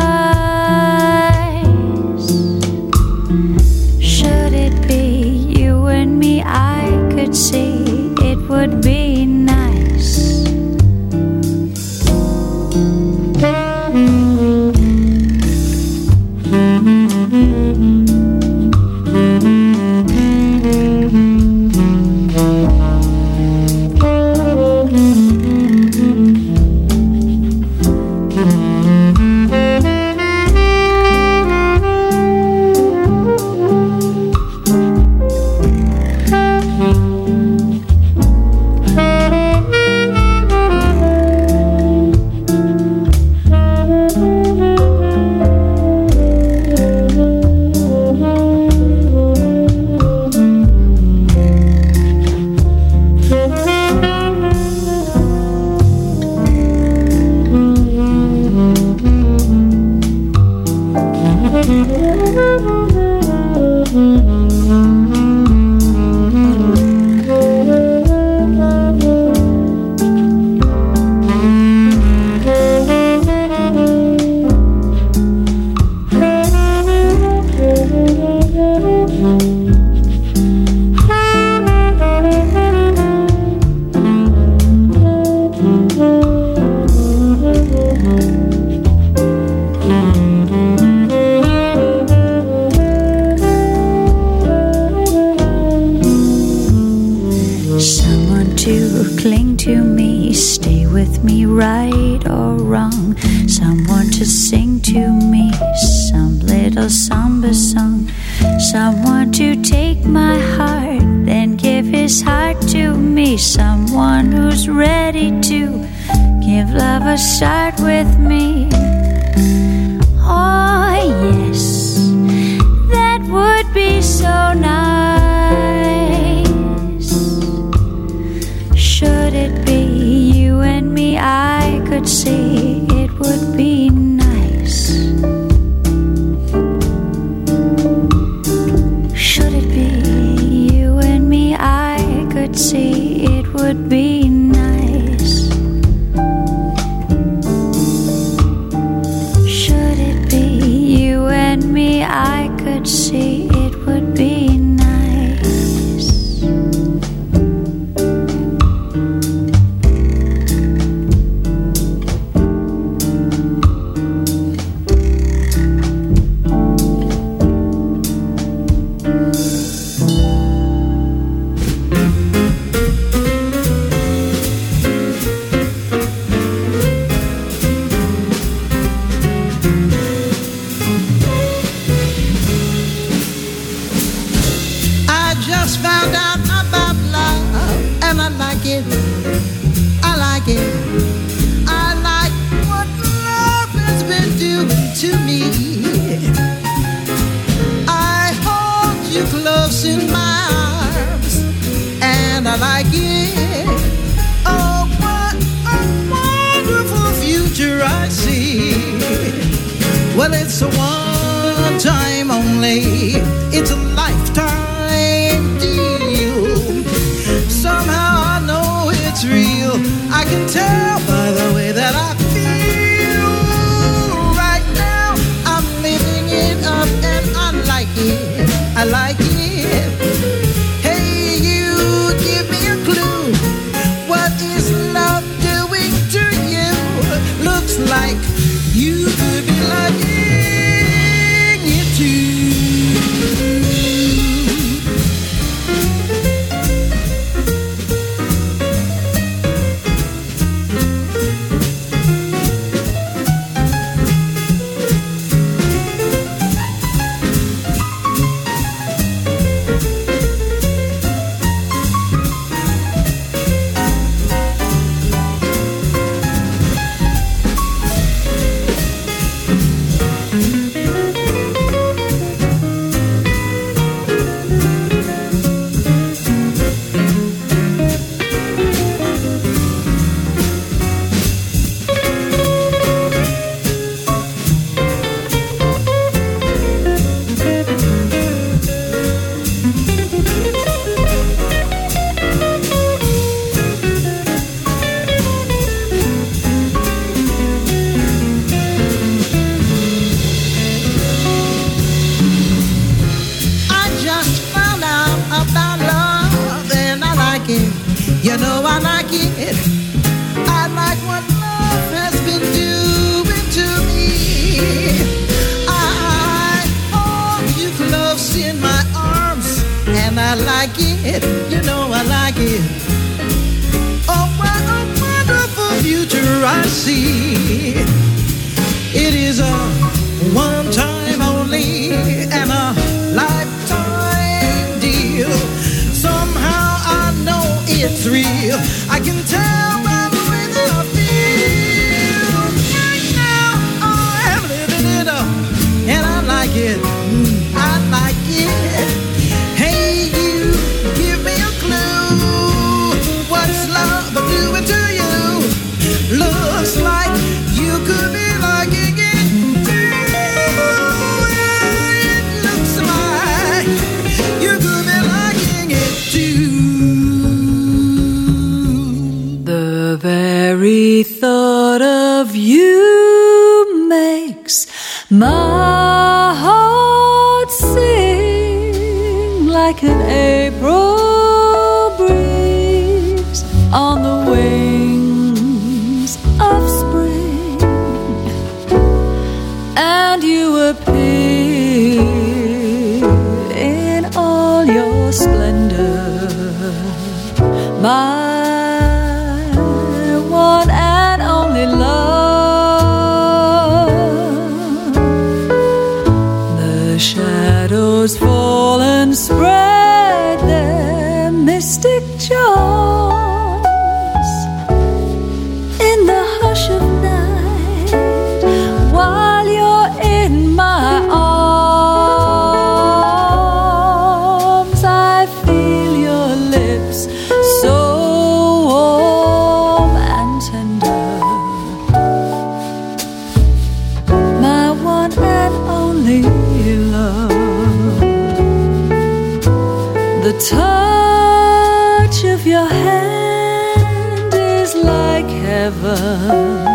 touch of your hand is like heaven.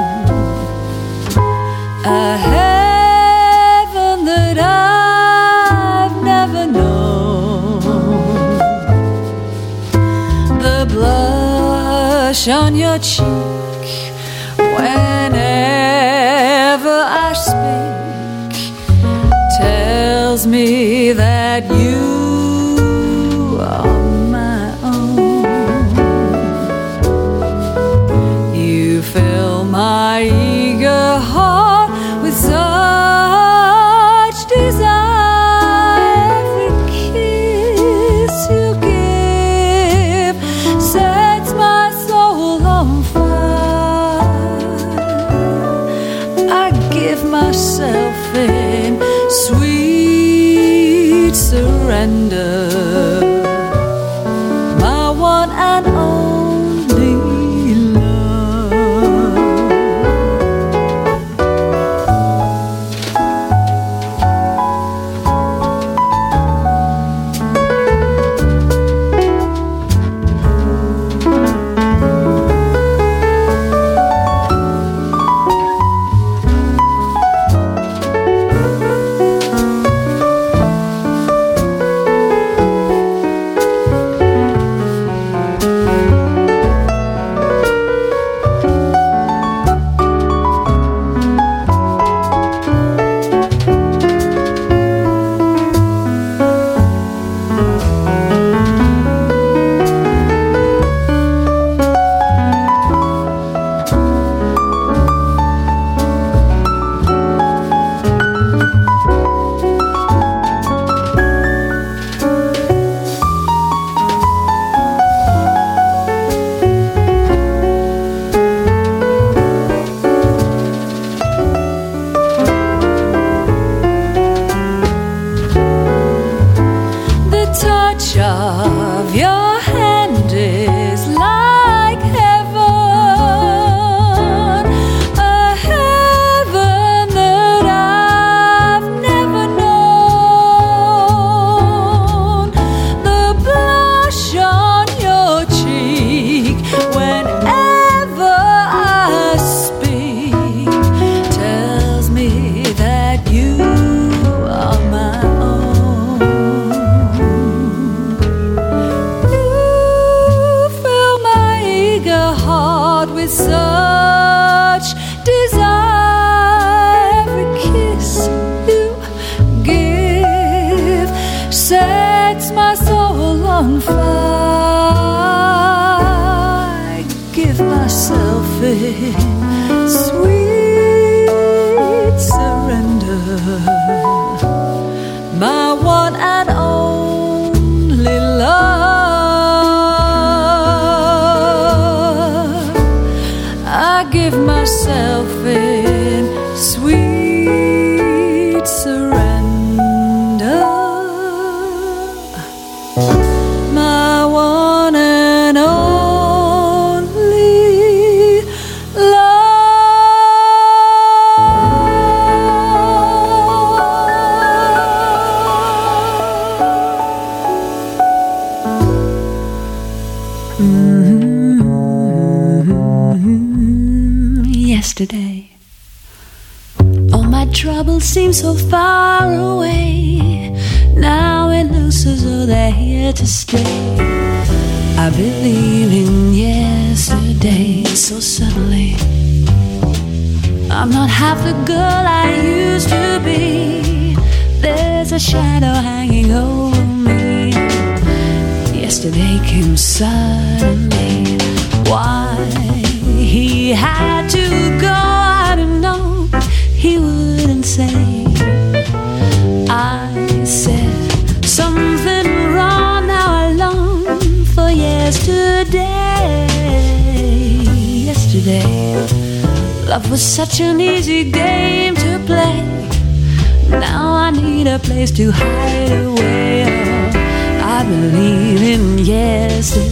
A heaven that I've never known. The blush on your cheek shadow hanging over me. Yesterday came suddenly. Why he had to go, I don't know. He wouldn't say. I said something wrong. Now I long for yesterday. Yesterday, love was such an place to hide away. Oh, I believe in yesterday.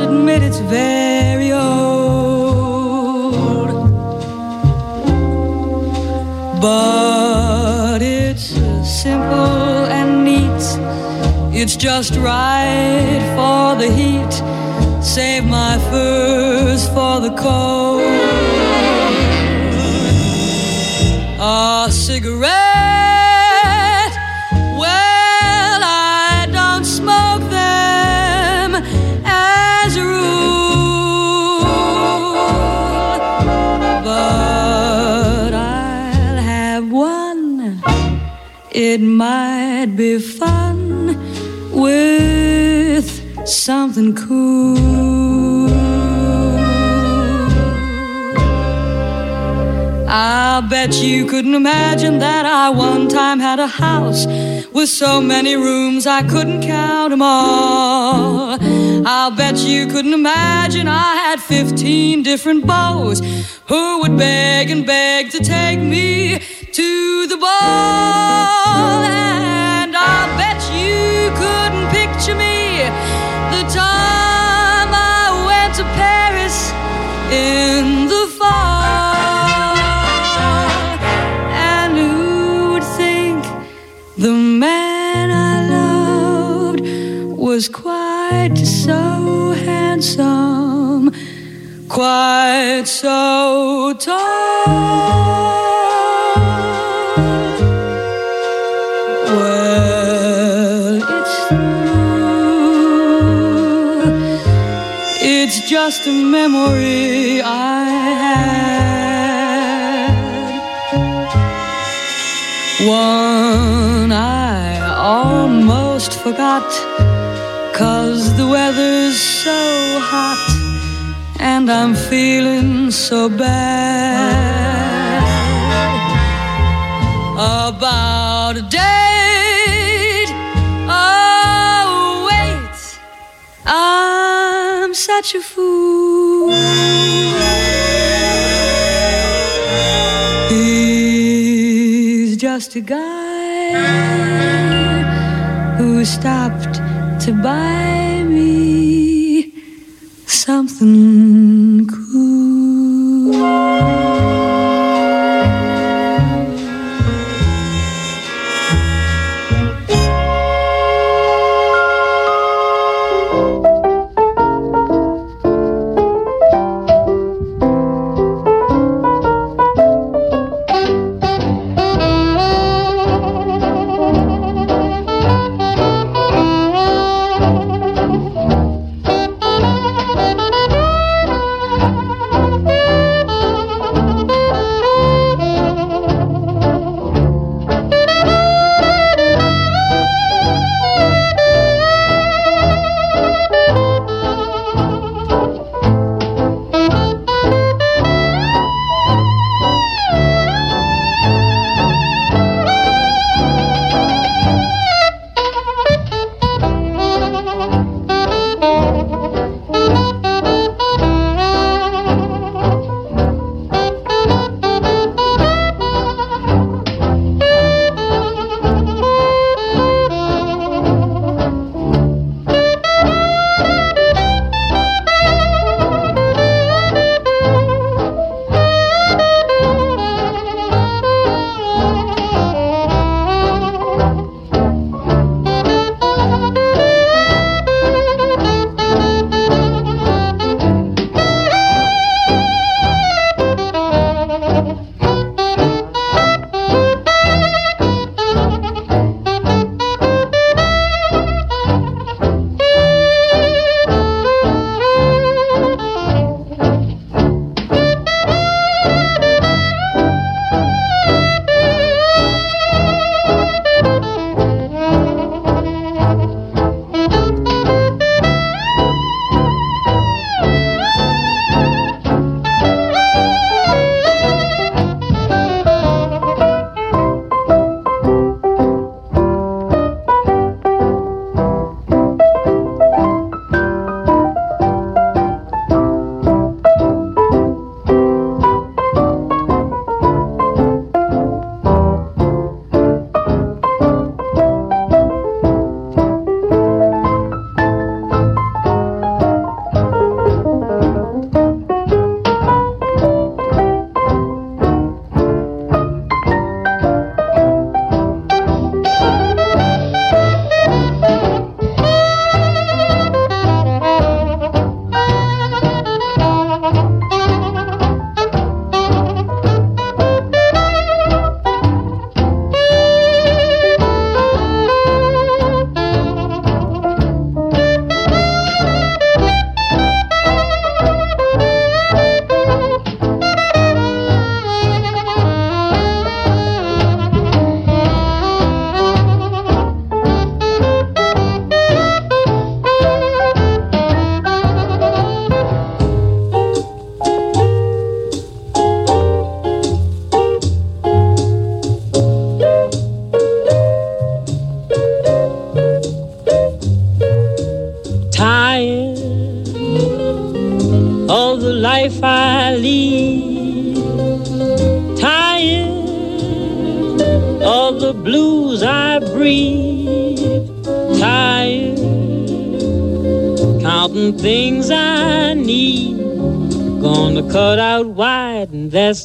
Admit it's very old, but it's simple and neat. It's just right for the heat. Save my furs for the cold. A cigarette. It might be fun with something cool. I'll bet you couldn't imagine that I one time had a house with so many rooms I couldn't count them all. I'll bet you couldn't imagine I had 15 different beaux who would beg and beg to take me to the ball. And I'll bet you couldn't picture me the time I went to Paris in the fall. And who would think the man I loved was quite so handsome, quite so tall? Well, it's true. It's just a memory I had. One I almost forgot. Cause the weather's so hot and I'm feeling so bad about a date. Such a fool. He's just a guy who stopped to buy me something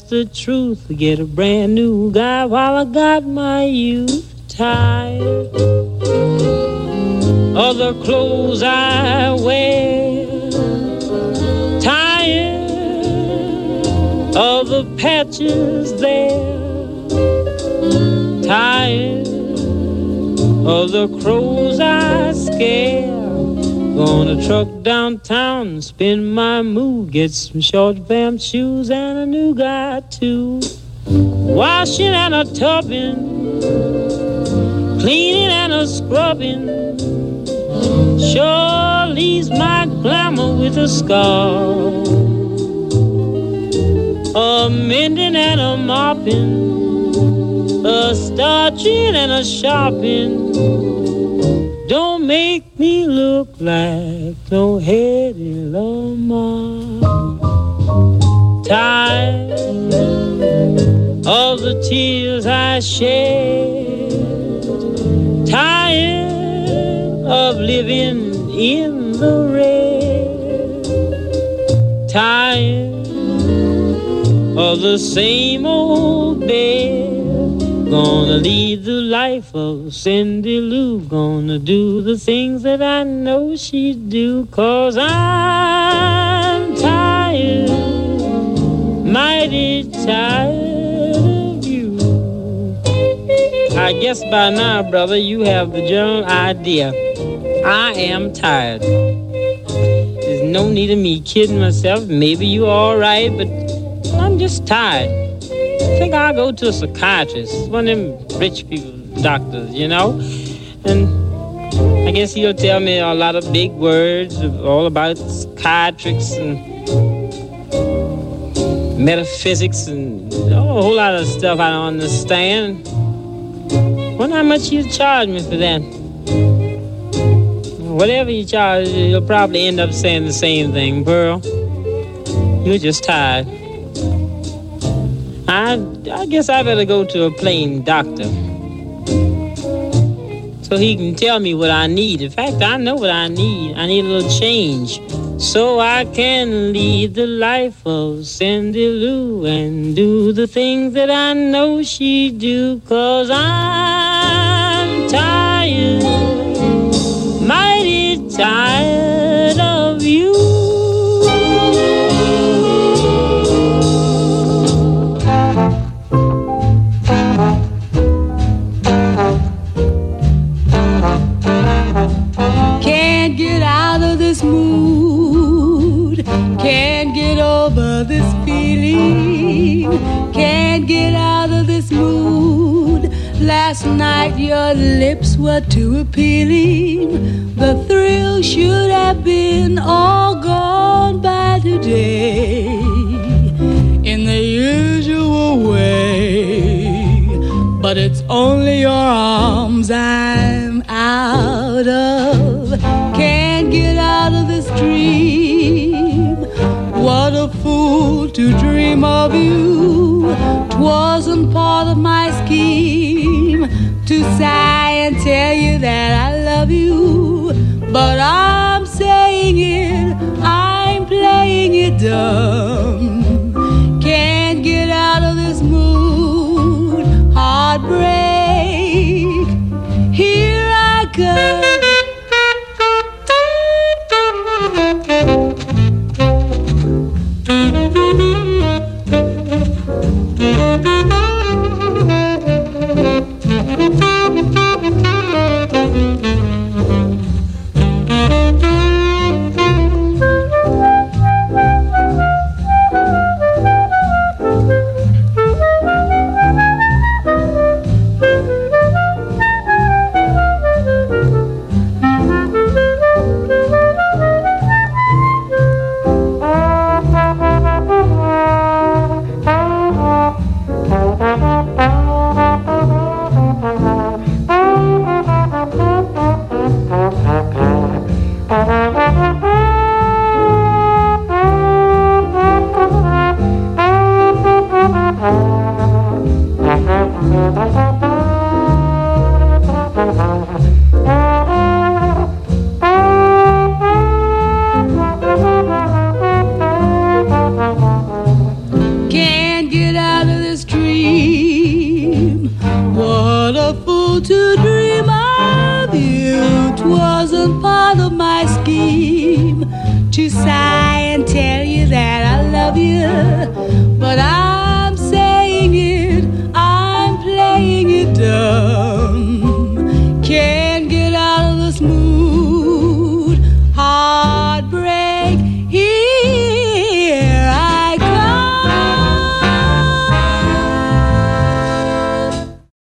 the truth. Get a brand new Get some short vamp shoes and a new guy too. Washing and a tubbing, cleaning and a scrubbing. Sure leaves my glamour with a scar. A mending and a mopping, a starching and a shopping. Don't make me look like no Hedy tears I shed. Tired of living in the red. Tired of the same old bed. Gonna lead the life of Cindy Lou. Gonna do the things that I know she'd do. Cause I'm tired, mighty tired. I guess by now, brother, you have the general idea. I am tired. There's no need of me kidding myself. Maybe you're all right, but I'm just tired. I think I'll go to a psychiatrist, one of them rich people doctors, you know? And I guess he'll tell me a lot of big words all about psychiatrics and metaphysics and a whole lot of stuff I don't understand. Wonder how much you charge me for that. Whatever you charge, you'll probably end up saying the same thing, Pearl. You're just tired. I, I guess I better go to a plain doctor. So he can tell me what I need. In fact, I know what I need. I need a little change. So I can lead the life of Cindy Lou and do the things that I know she do. Cause I'm tired, mighty tired of you. Feeling. Can't get out of this mood. Last night your lips were too appealing. The thrill should have been all gone by today. In the usual way. But it's only your arms I'm out of. Can't get out of this dream. What a fool to dream of you. Twasn't part of my scheme to sigh and tell you that I love you. But I'm saying it, I'm playing it dumb.